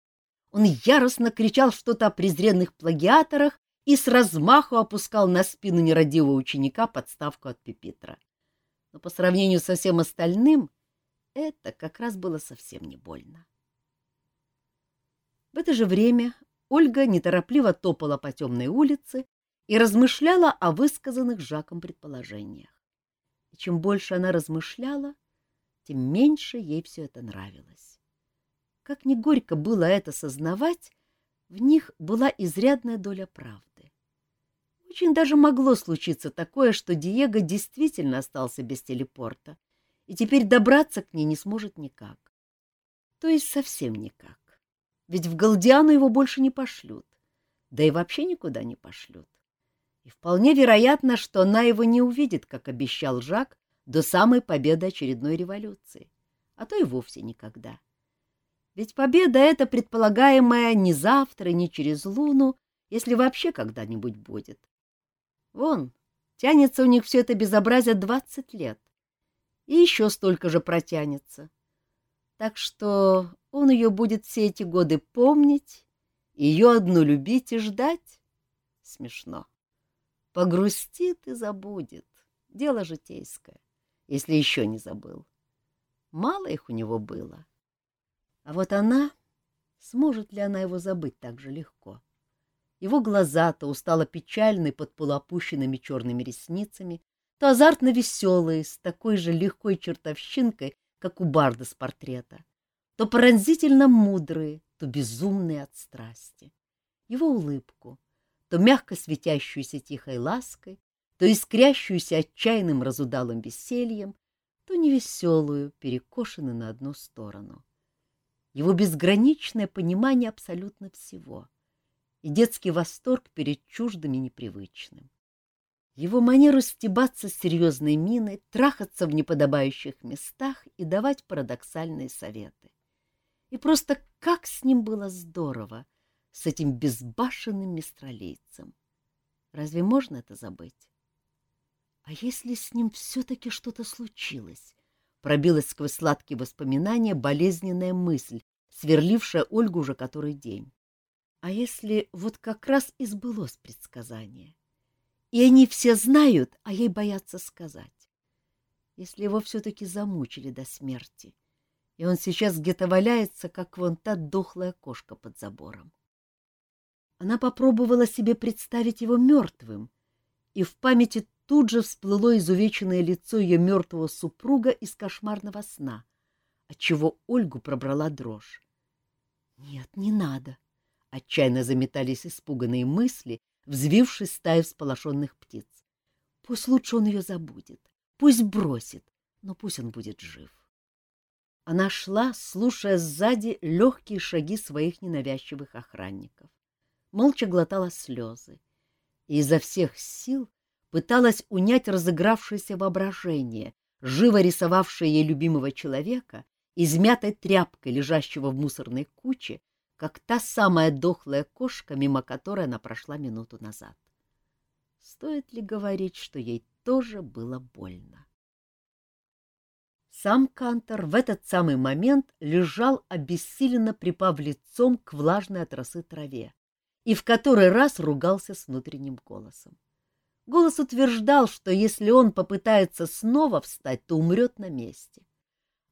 Он яростно кричал что-то о презренных плагиаторах и с размаху опускал на спину нерадивого ученика подставку от пепитра. Но по сравнению со всем остальным — это как раз было совсем не больно. В это же время Ольга неторопливо топала по темной улице и размышляла о высказанных Жаком предположениях. И чем больше она размышляла, тем меньше ей все это нравилось. Как ни горько было это сознавать, в них была изрядная доля правды. Очень даже могло случиться такое, что Диего действительно остался без телепорта, и теперь добраться к ней не сможет никак. То есть совсем никак. Ведь в Галдиану его больше не пошлют, да и вообще никуда не пошлют. И вполне вероятно, что она его не увидит, как обещал Жак, до самой победы очередной революции, а то и вовсе никогда. Ведь победа — это предполагаемая не завтра, не через луну, если вообще когда-нибудь будет. Вон, тянется у них все это безобразие двадцать лет. И еще столько же протянется. Так что он ее будет все эти годы помнить, ее одну любить и ждать. Смешно. Погрустит и забудет. Дело житейское, если еще не забыл. Мало их у него было. А вот она... Сможет ли она его забыть так же легко? Его глаза то устало печальные под полуопущенными черными ресницами, то азартно веселые, с такой же легкой чертовщинкой, как у Барда с портрета, то пронзительно мудрые, то безумные от страсти. Его улыбку, то мягко светящуюся тихой лаской, то искрящуюся отчаянным разудалым весельем, то невеселую, перекошенную на одну сторону. Его безграничное понимание абсолютно всего и детский восторг перед чуждым и непривычным. Его манеру стебаться с серьезной миной, трахаться в неподобающих местах и давать парадоксальные советы. И просто как с ним было здорово, с этим безбашенным мистралийцем. Разве можно это забыть? А если с ним все-таки что-то случилось? Пробилась сквозь сладкие воспоминания болезненная мысль, сверлившая Ольгу уже который день. А если вот как раз и сбылось предсказание? И они все знают, а ей боятся сказать. Если его все-таки замучили до смерти, и он сейчас где-то валяется, как вон та дохлая кошка под забором. Она попробовала себе представить его мертвым, и в памяти тут же всплыло изувеченное лицо ее мертвого супруга из кошмарного сна, отчего Ольгу пробрала дрожь. «Нет, не надо!» — отчаянно заметались испуганные мысли, взвившись стаи всполошенных птиц. «Пусть лучше он ее забудет, пусть бросит, но пусть он будет жив». Она шла, слушая сзади легкие шаги своих ненавязчивых охранников молча глотала слезы и изо всех сил пыталась унять разыгравшееся воображение, живо рисовавшее ей любимого человека, измятой тряпкой, лежащего в мусорной куче, как та самая дохлая кошка, мимо которой она прошла минуту назад. Стоит ли говорить, что ей тоже было больно? Сам Кантор в этот самый момент лежал обессиленно припав лицом к влажной от росы траве, и в который раз ругался с внутренним голосом. Голос утверждал, что если он попытается снова встать, то умрет на месте.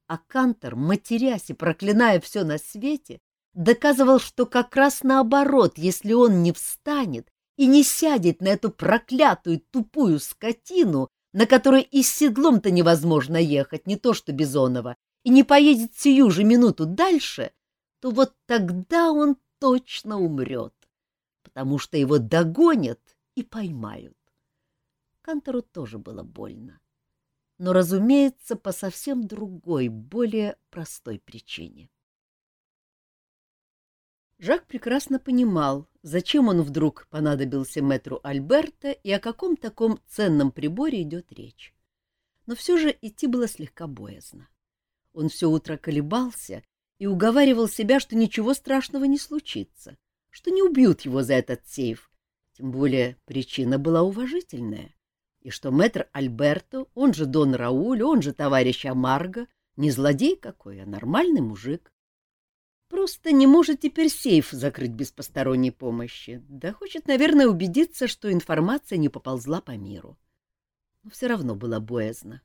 А Кантор, матерясь и проклиная все на свете, доказывал, что как раз наоборот, если он не встанет и не сядет на эту проклятую тупую скотину, на которой и с седлом-то невозможно ехать, не то что Бизонова, и не поедет сию же минуту дальше, то вот тогда он точно умрет потому что его догонят и поймают. Кантору тоже было больно, но, разумеется, по совсем другой, более простой причине. Жак прекрасно понимал, зачем он вдруг понадобился мэтру Альберта и о каком таком ценном приборе идет речь. Но все же идти было слегка боязно. Он все утро колебался и уговаривал себя, что ничего страшного не случится, что не убьют его за этот сейф. Тем более причина была уважительная. И что мэтр Альберто, он же Дон Рауль, он же товарищ Амарго, не злодей какой, а нормальный мужик. Просто не может теперь сейф закрыть без посторонней помощи. Да хочет, наверное, убедиться, что информация не поползла по миру. Но все равно было боязно.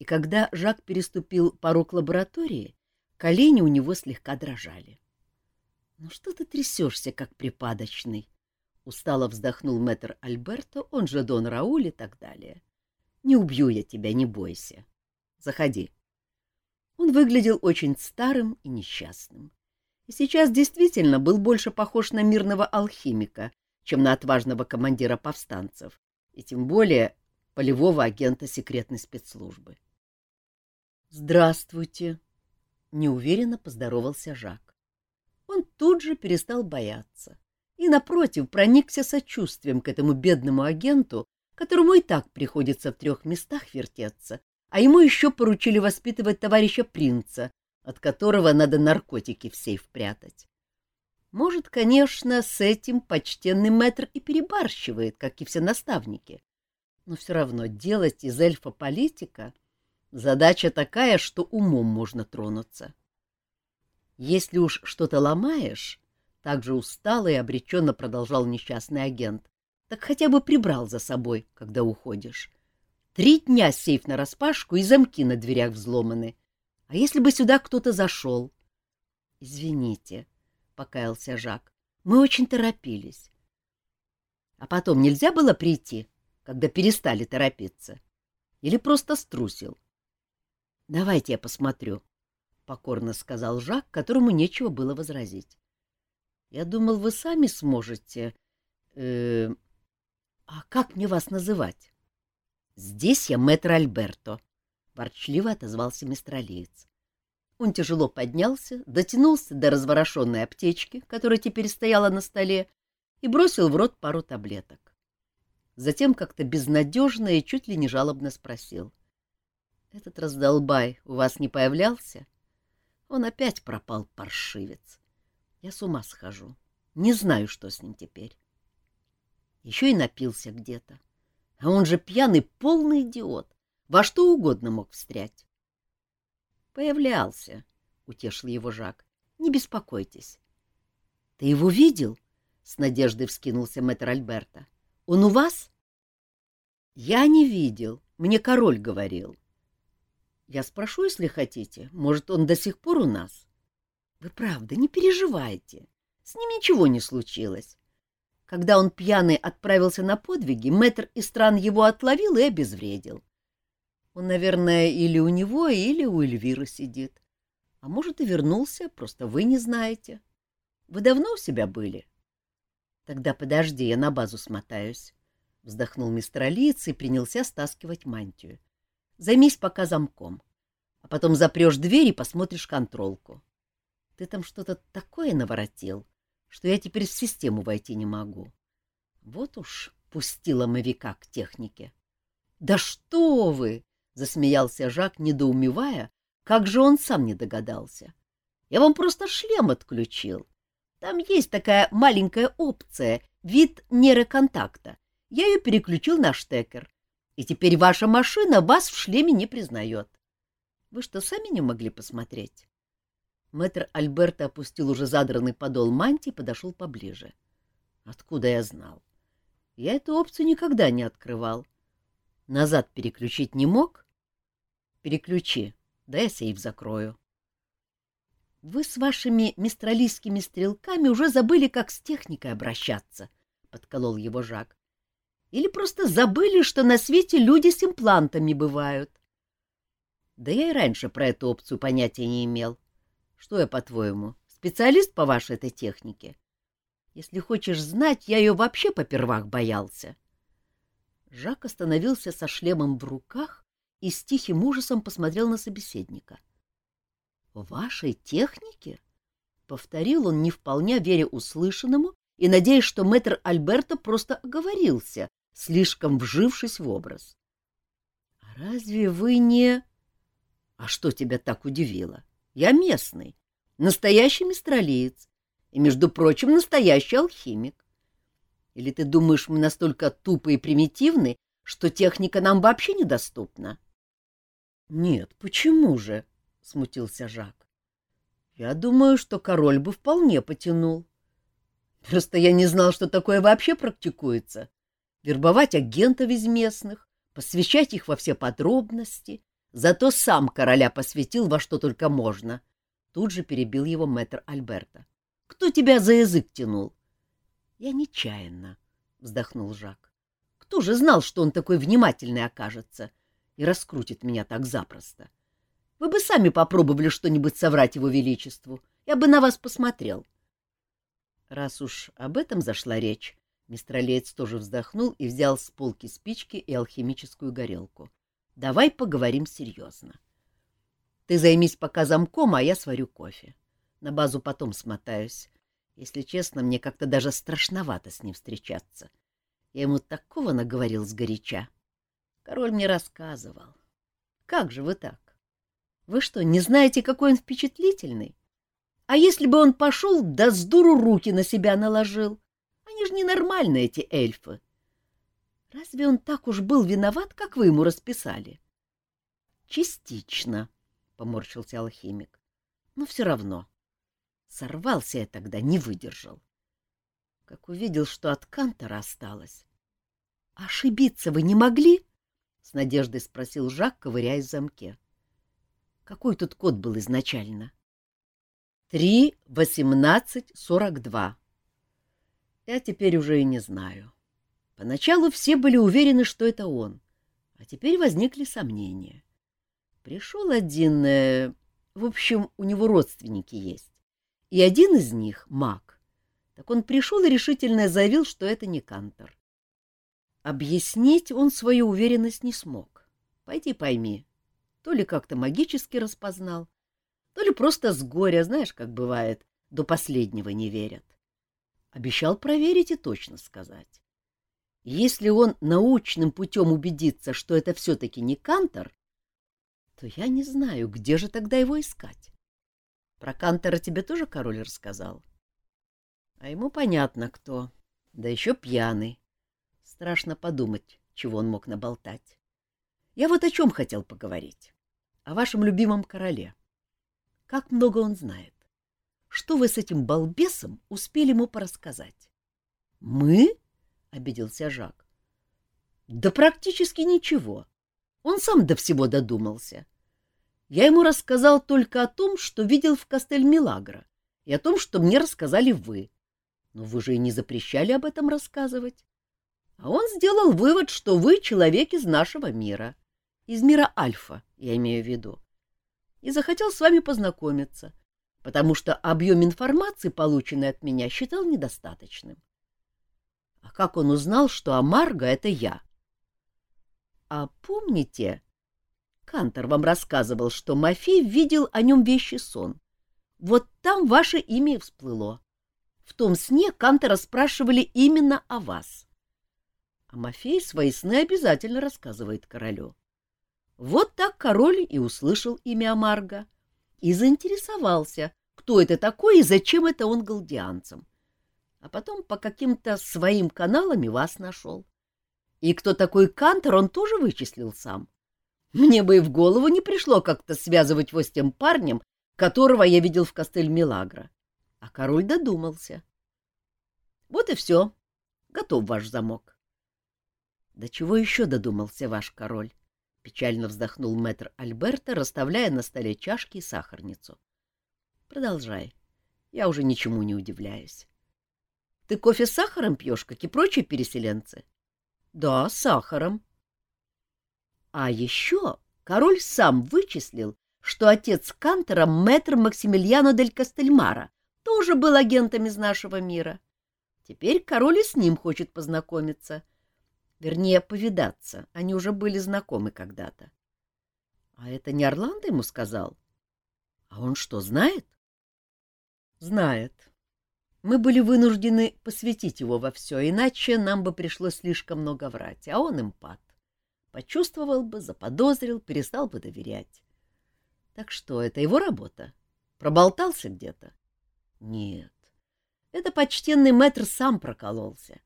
И когда Жак переступил порог лаборатории, колени у него слегка дрожали. «Ну что ты трясешься, как припадочный?» Устало вздохнул мэтр Альберто, он же Дон Рауль и так далее. «Не убью я тебя, не бойся. Заходи». Он выглядел очень старым и несчастным. И сейчас действительно был больше похож на мирного алхимика, чем на отважного командира повстанцев, и тем более полевого агента секретной спецслужбы. «Здравствуйте!» — неуверенно поздоровался Жак он тут же перестал бояться и, напротив, проникся сочувствием к этому бедному агенту, которому и так приходится в трех местах вертеться, а ему еще поручили воспитывать товарища принца, от которого надо наркотики в сейф прятать. Может, конечно, с этим почтенный мэтр и перебарщивает, как и все наставники. Но все равно делать из эльфа политика — задача такая, что умом можно тронуться. Если уж что-то ломаешь, так же устало и обреченно продолжал несчастный агент, так хотя бы прибрал за собой, когда уходишь. Три дня сейф нараспашку и замки на дверях взломаны. А если бы сюда кто-то зашел? — Извините, покаялся Жак. Мы очень торопились. А потом нельзя было прийти, когда перестали торопиться? Или просто струсил? — Давайте я посмотрю, — покорно сказал Жак, которому нечего было возразить. — Я думал, вы сами сможете... Э, а как мне вас называть? — Здесь я мэтр Альберто, — ворчливо отозвался мистер Алиец. Он тяжело поднялся, дотянулся до разворошенной аптечки, которая теперь стояла на столе, и бросил в рот пару таблеток. Затем как-то безнадежно и чуть ли не жалобно спросил. — Этот раздолбай у вас не появлялся? Он опять пропал, паршивец. Я с ума схожу. Не знаю, что с ним теперь. Еще и напился где-то. А он же пьяный полный идиот. Во что угодно мог встрять. Появлялся, — утешил его Жак. — Не беспокойтесь. — Ты его видел? — с надеждой вскинулся мэтр Альберта. — Он у вас? — Я не видел. Мне король говорил. — Я спрошу, если хотите. Может, он до сих пор у нас? — Вы правда, не переживайте. С ним ничего не случилось. Когда он пьяный отправился на подвиги, мэтр из стран его отловил и обезвредил. Он, наверное, или у него, или у Эльвиры сидит. А может, и вернулся, просто вы не знаете. Вы давно у себя были? Тогда подожди, я на базу смотаюсь. Вздохнул мистер Алиец и принялся стаскивать мантию. Займись пока замком, а потом запрешь дверь и посмотришь контролку. Ты там что-то такое наворотил, что я теперь в систему войти не могу. Вот уж пустила мовика к технике. — Да что вы! — засмеялся Жак, недоумевая, как же он сам не догадался. «Я вам просто шлем отключил. Там есть такая маленькая опция — вид нейроконтакта. Я ее переключил на штекер, и теперь ваша машина вас в шлеме не признает. Вы что, сами не могли посмотреть?» Мэтр Альберто опустил уже задранный подол мантии и подошел поближе. «Откуда я знал? Я эту опцию никогда не открывал. Назад переключить не мог? Переключи, да я сейф закрою. Вы с вашими мистралийскими стрелками уже забыли, как с техникой обращаться, — подколол его Жак. Или просто забыли, что на свете люди с имплантами бывают. Да я и раньше про эту опцию понятия не имел. Что я, по-твоему, специалист по вашей этой технике? Если хочешь знать, я ее вообще попервах боялся. — Жак остановился со шлемом в руках и с тихим ужасом посмотрел на собеседника. — Вашей технике? — повторил он, не вполне веря услышанному и надеясь, что мэтр Альберто просто оговорился, слишком вжившись в образ. — А разве вы не... — А что тебя так удивило? Я местный, настоящий мистралиец и, между прочим, настоящий алхимик. Или ты думаешь, мы настолько тупы и примитивны, что техника нам вообще недоступна? — Нет, почему же? — смутился Жак. — Я думаю, что король бы вполне потянул. Просто я не знал, что такое вообще практикуется. Вербовать агентов из местных, посвящать их во все подробности. Зато сам короля посвятил во что только можно. Тут же перебил его мэтр Альберта. — Кто тебя за язык тянул? Я нечаянно, — вздохнул Жак. Кто же знал, что он такой внимательный окажется и раскрутит меня так запросто? Вы бы сами попробовали что-нибудь соврать его величеству. Я бы на вас посмотрел. Раз уж об этом зашла речь, мистер Олеец тоже вздохнул и взял с полки спички и алхимическую горелку. Давай поговорим серьезно. Ты займись пока замком, а я сварю кофе. На базу потом смотаюсь. Если честно, мне как-то даже страшновато с ним встречаться. Я ему такого наговорил сгоряча. Король мне рассказывал. Как же вы так? Вы что, не знаете, какой он впечатлительный? А если бы он пошел, да с дуру руки на себя наложил? Они же ненормальные, эти эльфы. Разве он так уж был виноват, как вы ему расписали? — Частично, — поморщился алхимик. — Но все равно. Сорвался я тогда, не выдержал. Как увидел, что от Кантора осталось. — Ошибиться вы не могли? — с надеждой спросил Жак, ковыряясь в замке. — Какой тут код был изначально? — Три, восемнадцать, сорок два. Я теперь уже и не знаю. — Поначалу все были уверены, что это он, а теперь возникли сомнения. Пришел один... Э, в общем, у него родственники есть. И один из них — маг. Так он пришел и решительно заявил, что это не Кантор. Объяснить он свою уверенность не смог. Пойди пойми, то ли как-то магически распознал, то ли просто с горя, знаешь, как бывает, до последнего не верят. Обещал проверить и точно сказать. Если он научным путем убедится, что это все-таки не Кантор, то я не знаю, где же тогда его искать. Про Кантора тебе тоже король рассказал? А ему понятно кто, да еще пьяный. Страшно подумать, чего он мог наболтать. Я вот о чем хотел поговорить. О вашем любимом короле. Как много он знает. Что вы с этим балбесом успели ему порассказать? — Мы? — обиделся Жак. — Да практически ничего. Он сам до всего додумался. Я ему рассказал только о том, что видел в Кастель-Милагро, и о том, что мне рассказали вы. Но вы же и не запрещали об этом рассказывать. А он сделал вывод, что вы человек из нашего мира, из мира Альфа, я имею в виду, и захотел с вами познакомиться, потому что объем информации, полученной от меня, считал недостаточным. А как он узнал, что Амарго — это я? А помните, Кантор вам рассказывал, что Мафей видел о нем вещи сон. Вот там ваше имя и всплыло. В том сне Кантора спрашивали именно о вас. А Мафей свои сны обязательно рассказывает королю. Вот так король и услышал имя Амарго и заинтересовался, кто это такой и зачем это он галдианцам а потом по каким-то своим каналам вас нашел. И кто такой Кантер, он тоже вычислил сам. Мне бы и в голову не пришло как-то связывать его с тем парнем, которого я видел в костель Милагра. А король додумался. Вот и все. Готов ваш замок. — Да чего еще додумался ваш король? — печально вздохнул мэтр Альберта, расставляя на столе чашки и сахарницу. — Продолжай. Я уже ничему не удивляюсь. Ты кофе с сахаром пьешь, как и прочие переселенцы? — Да, с сахаром. А еще король сам вычислил, что отец Кантера, мэтр Максимилиано дель Кастельмара, тоже был агентом из нашего мира. Теперь король и с ним хочет познакомиться. Вернее, повидаться. Они уже были знакомы когда-то. А это не Орландо ему сказал? А он что, знает? Знает. Мы были вынуждены посвятить его во все, иначе нам бы пришлось слишком много врать, а он импат. Почувствовал бы, заподозрил, перестал бы доверять. Так что, это его работа? Проболтался где-то? Нет. Это почтенный мэтр сам прокололся,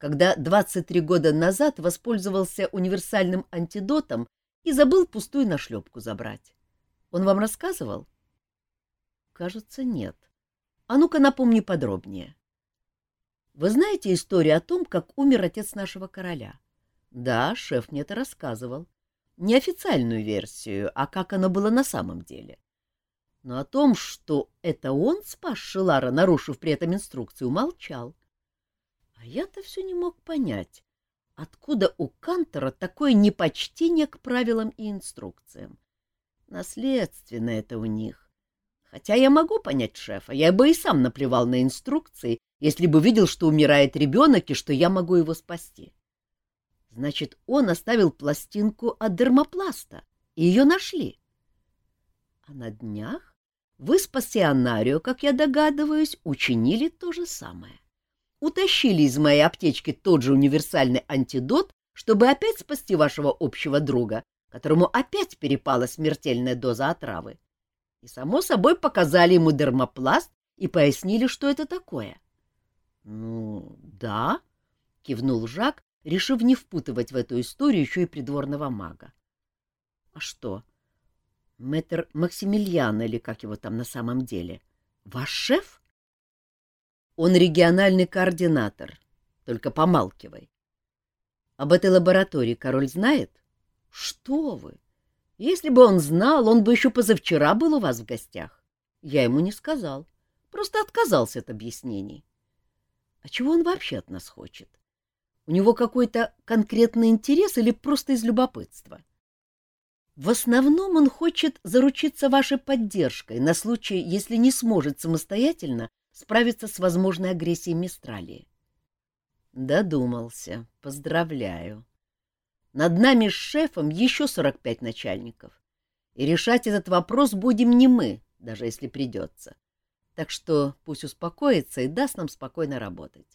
когда 23 года назад воспользовался универсальным антидотом и забыл пустую нашлепку забрать. Он вам рассказывал? Кажется, нет. А ну-ка напомни подробнее. Вы знаете историю о том, как умер отец нашего короля? Да, шеф мне это рассказывал. Не официальную версию, а как оно было на самом деле. Но о том, что это он спас Шелара, нарушив при этом инструкцию, молчал. А я-то все не мог понять, откуда у Кантора такое непочтение к правилам и инструкциям. Наследственно это у них. Хотя я могу понять шефа, я бы и сам наплевал на инструкции, если бы видел, что умирает ребенок и что я могу его спасти. Значит, он оставил пластинку от дермопласта, и ее нашли. А на днях вы с пассионарио, как я догадываюсь, учинили то же самое. Утащили из моей аптечки тот же универсальный антидот, чтобы опять спасти вашего общего друга, которому опять перепала смертельная доза отравы. И, само собой, показали ему дермопласт и пояснили, что это такое. — Ну, да, — кивнул Жак, решив не впутывать в эту историю еще и придворного мага. — А что? Мэтр Максимилиан, или как его там на самом деле? Ваш шеф? — Он региональный координатор, только помалкивай. Об этой лаборатории король знает? — Что вы! Если бы он знал, он бы еще позавчера был у вас в гостях. Я ему не сказал, просто отказался от объяснений. А чего он вообще от нас хочет? У него какой-то конкретный интерес или просто из любопытства? В основном он хочет заручиться вашей поддержкой на случай, если не сможет самостоятельно справиться с возможной агрессией Мистралии. Додумался. Поздравляю. Над нами с шефом еще 45 начальников. И решать этот вопрос будем не мы, даже если придется. Так что пусть успокоится и даст нам спокойно работать.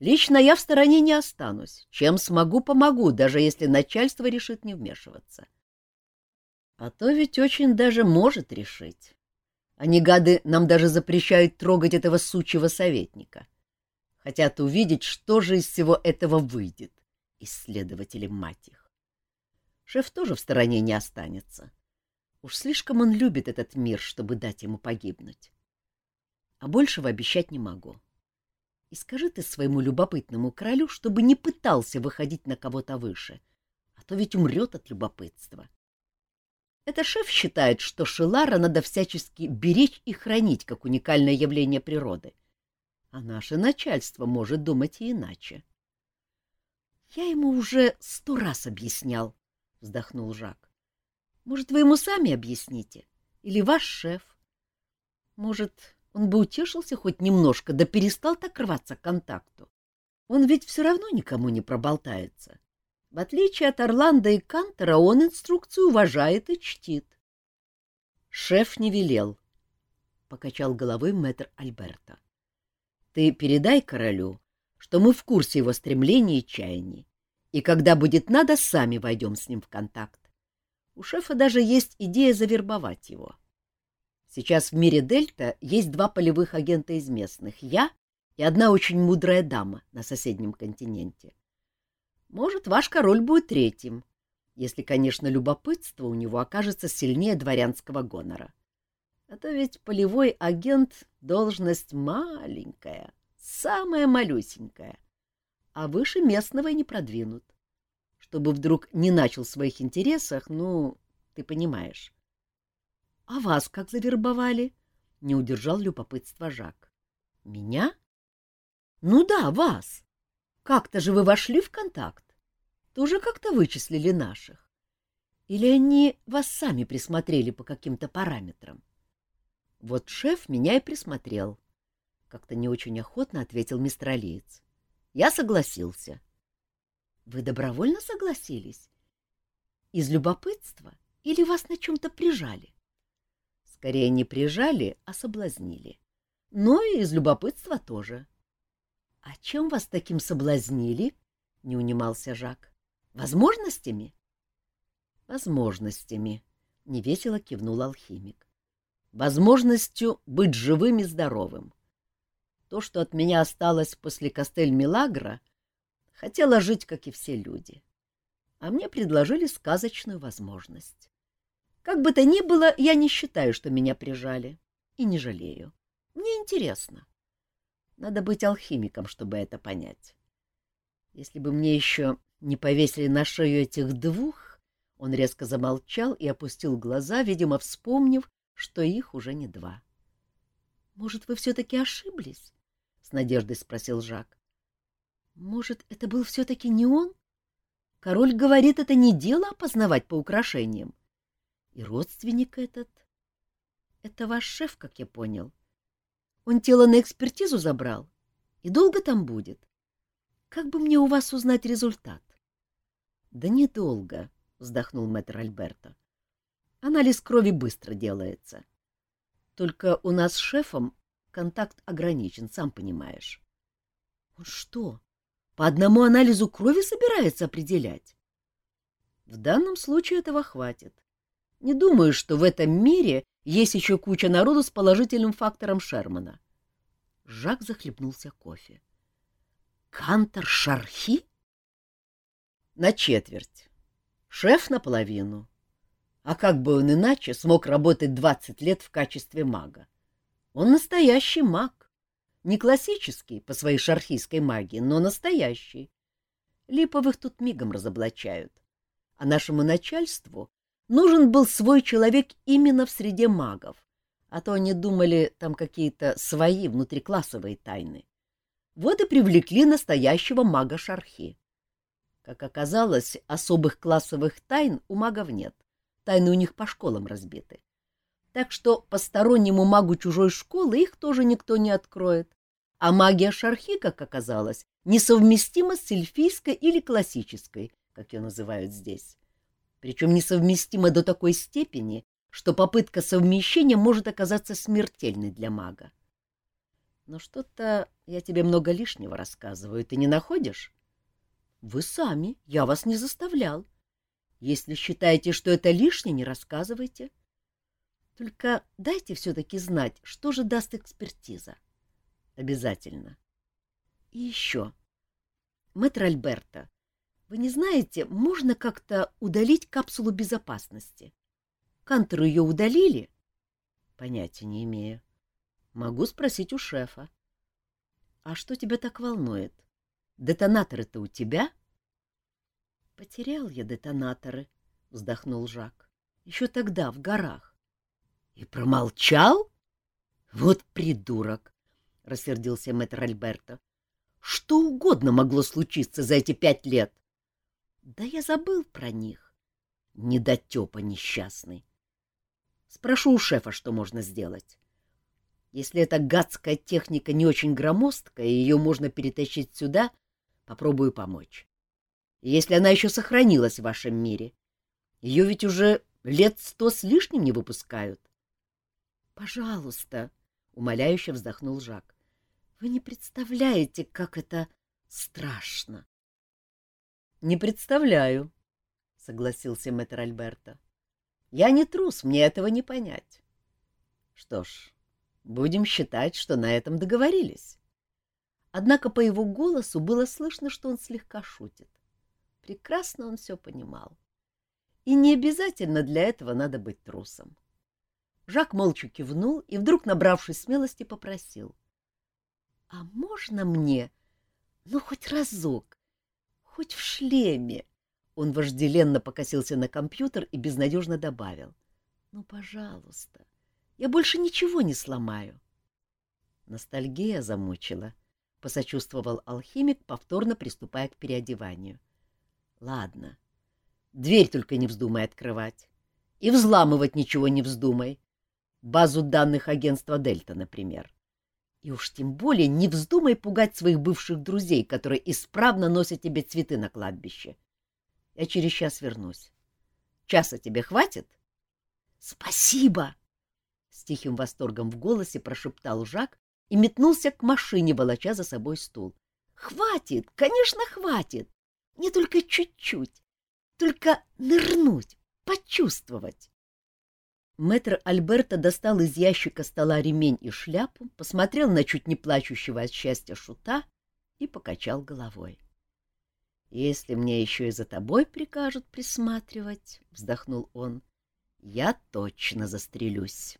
Лично я в стороне не останусь. Чем смогу, помогу, даже если начальство решит не вмешиваться. А то ведь очень даже может решить. Они, гады, нам даже запрещают трогать этого сучьего советника. Хотят увидеть, что же из всего этого выйдет исследователи, мать их. Шеф тоже в стороне не останется. Уж слишком он любит этот мир, чтобы дать ему погибнуть. А большего обещать не могу. И скажи ты своему любопытному королю, чтобы не пытался выходить на кого-то выше, а то ведь умрет от любопытства. Это шеф считает, что Шилара надо всячески беречь и хранить как уникальное явление природы. А наше начальство может думать и иначе. — я ему уже сто раз объяснял, — вздохнул Жак. Может, вы ему сами объясните? Или ваш шеф? Может, он бы утешился хоть немножко, да перестал так рваться к контакту. Он ведь все равно никому не проболтается. В отличие от Орландо и Кантера, он инструкцию уважает и чтит. Шеф не велел, — покачал головой мэтр Альберта. Ты передай королю, что мы в курсе его стремлений и чаяний, и когда будет надо, сами войдем с ним в контакт. У шефа даже есть идея завербовать его. Сейчас в мире Дельта есть два полевых агента из местных — я и одна очень мудрая дама на соседнем континенте. Может, ваш король будет третьим, если, конечно, любопытство у него окажется сильнее дворянского гонора. А то ведь полевой агент — должность маленькая — самая малюсенькая, а выше местного и не продвинут. Чтобы вдруг не начал в своих интересах, ну, ты понимаешь. — А вас как завербовали? — не удержал любопытство Жак. — Меня? — Ну да, вас. Как-то же вы вошли в контакт. Тоже как-то вычислили наших. Или они вас сами присмотрели по каким-то параметрам? Вот шеф меня и присмотрел. Как-то не очень охотно ответил мистер Алиец. Я согласился. Вы добровольно согласились? Из любопытства? Или вас на чем-то прижали? Скорее не прижали, а соблазнили. Но и из любопытства тоже. — А чем вас таким соблазнили? — не унимался Жак. — Возможностями? — Возможностями, — невесело кивнул алхимик. — Возможностью быть живым и здоровым. То, что от меня осталось после Кастель-Милагра, хотела жить, как и все люди. А мне предложили сказочную возможность. Как бы то ни было, я не считаю, что меня прижали. И не жалею. Мне интересно. Надо быть алхимиком, чтобы это понять. Если бы мне еще не повесили на шею этих двух... Он резко замолчал и опустил глаза, видимо, вспомнив, что их уже не два. — Может, вы все-таки ошиблись? — с надеждой спросил Жак. — Может, это был все-таки не он? Король говорит, это не дело опознавать по украшениям. И родственник этот... Это ваш шеф, как я понял. Он тело на экспертизу забрал. И долго там будет? Как бы мне у вас узнать результат? — Да недолго, — вздохнул мэтр Альберто. — Анализ крови быстро делается. Только у нас с шефом контакт ограничен, сам понимаешь. Он что, по одному анализу крови собирается определять? В данном случае этого хватит. Не думаю, что в этом мире есть еще куча народу с положительным фактором Шермана. Жак захлебнулся кофе. Кантор Шархи? На четверть. Шеф наполовину. А как бы он иначе смог работать 20 лет в качестве мага? Он настоящий маг. Не классический по своей шархийской магии, но настоящий. Липовых тут мигом разоблачают. А нашему начальству нужен был свой человек именно в среде магов, а то они думали, там какие-то свои внутриклассовые тайны. Вот и привлекли настоящего мага Шархи. Как оказалось, особых классовых тайн у магов нет. Тайны у них по школам разбиты. Так что постороннему магу чужой школы их тоже никто не откроет. А магия Шархи, как оказалось, несовместима с эльфийской или классической, как ее называют здесь. Причем несовместима до такой степени, что попытка совмещения может оказаться смертельной для мага. Но что-то я тебе много лишнего рассказываю, ты не находишь? Вы сами, я вас не заставлял. Если считаете, что это лишнее, не рассказывайте. Только дайте все-таки знать, что же даст экспертиза. Обязательно. И еще. Мэтр Альберто, вы не знаете, можно как-то удалить капсулу безопасности? Кантору ее удалили? Понятия не имею. Могу спросить у шефа. А что тебя так волнует? Детонаторы-то у тебя? —— Потерял я детонаторы, — вздохнул Жак. — Еще тогда, в горах. — И промолчал? — Вот придурок! — рассердился мэтр Альберто. — Что угодно могло случиться за эти пять лет. — Да я забыл про них. Недотепа несчастный. Спрошу у шефа, что можно сделать. Если эта гадская техника не очень громоздкая, и ее можно перетащить сюда, попробую помочь если она еще сохранилась в вашем мире. Ее ведь уже лет сто с лишним не выпускают. — Пожалуйста, — умоляюще вздохнул Жак, — вы не представляете, как это страшно. — Не представляю, — согласился мэтр Альберто. — Я не трус, мне этого не понять. Что ж, будем считать, что на этом договорились. Однако по его голосу было слышно, что он слегка шутит. Прекрасно он все понимал. И не обязательно для этого надо быть трусом. Жак молча кивнул и, вдруг набравшись смелости, попросил. — А можно мне, ну, хоть разок, хоть в шлеме? Он вожделенно покосился на компьютер и безнадежно добавил. — Ну, пожалуйста, я больше ничего не сломаю. Ностальгия замучила, — посочувствовал алхимик, повторно приступая к переодеванию. — Ладно. Дверь только не вздумай открывать. И взламывать ничего не вздумай. Базу данных агентства «Дельта», например. И уж тем более не вздумай пугать своих бывших друзей, которые исправно носят тебе цветы на кладбище. Я через час вернусь. Часа тебе хватит? — Спасибо! — с тихим восторгом в голосе прошептал Жак и метнулся к машине, волоча за собой стул. — Хватит! Конечно, хватит! Мне только чуть-чуть, только нырнуть, почувствовать. Мэтр Альберто достал из ящика стола ремень и шляпу, посмотрел на чуть не плачущего от счастья шута и покачал головой. — Если мне еще и за тобой прикажут присматривать, — вздохнул он, — я точно застрелюсь.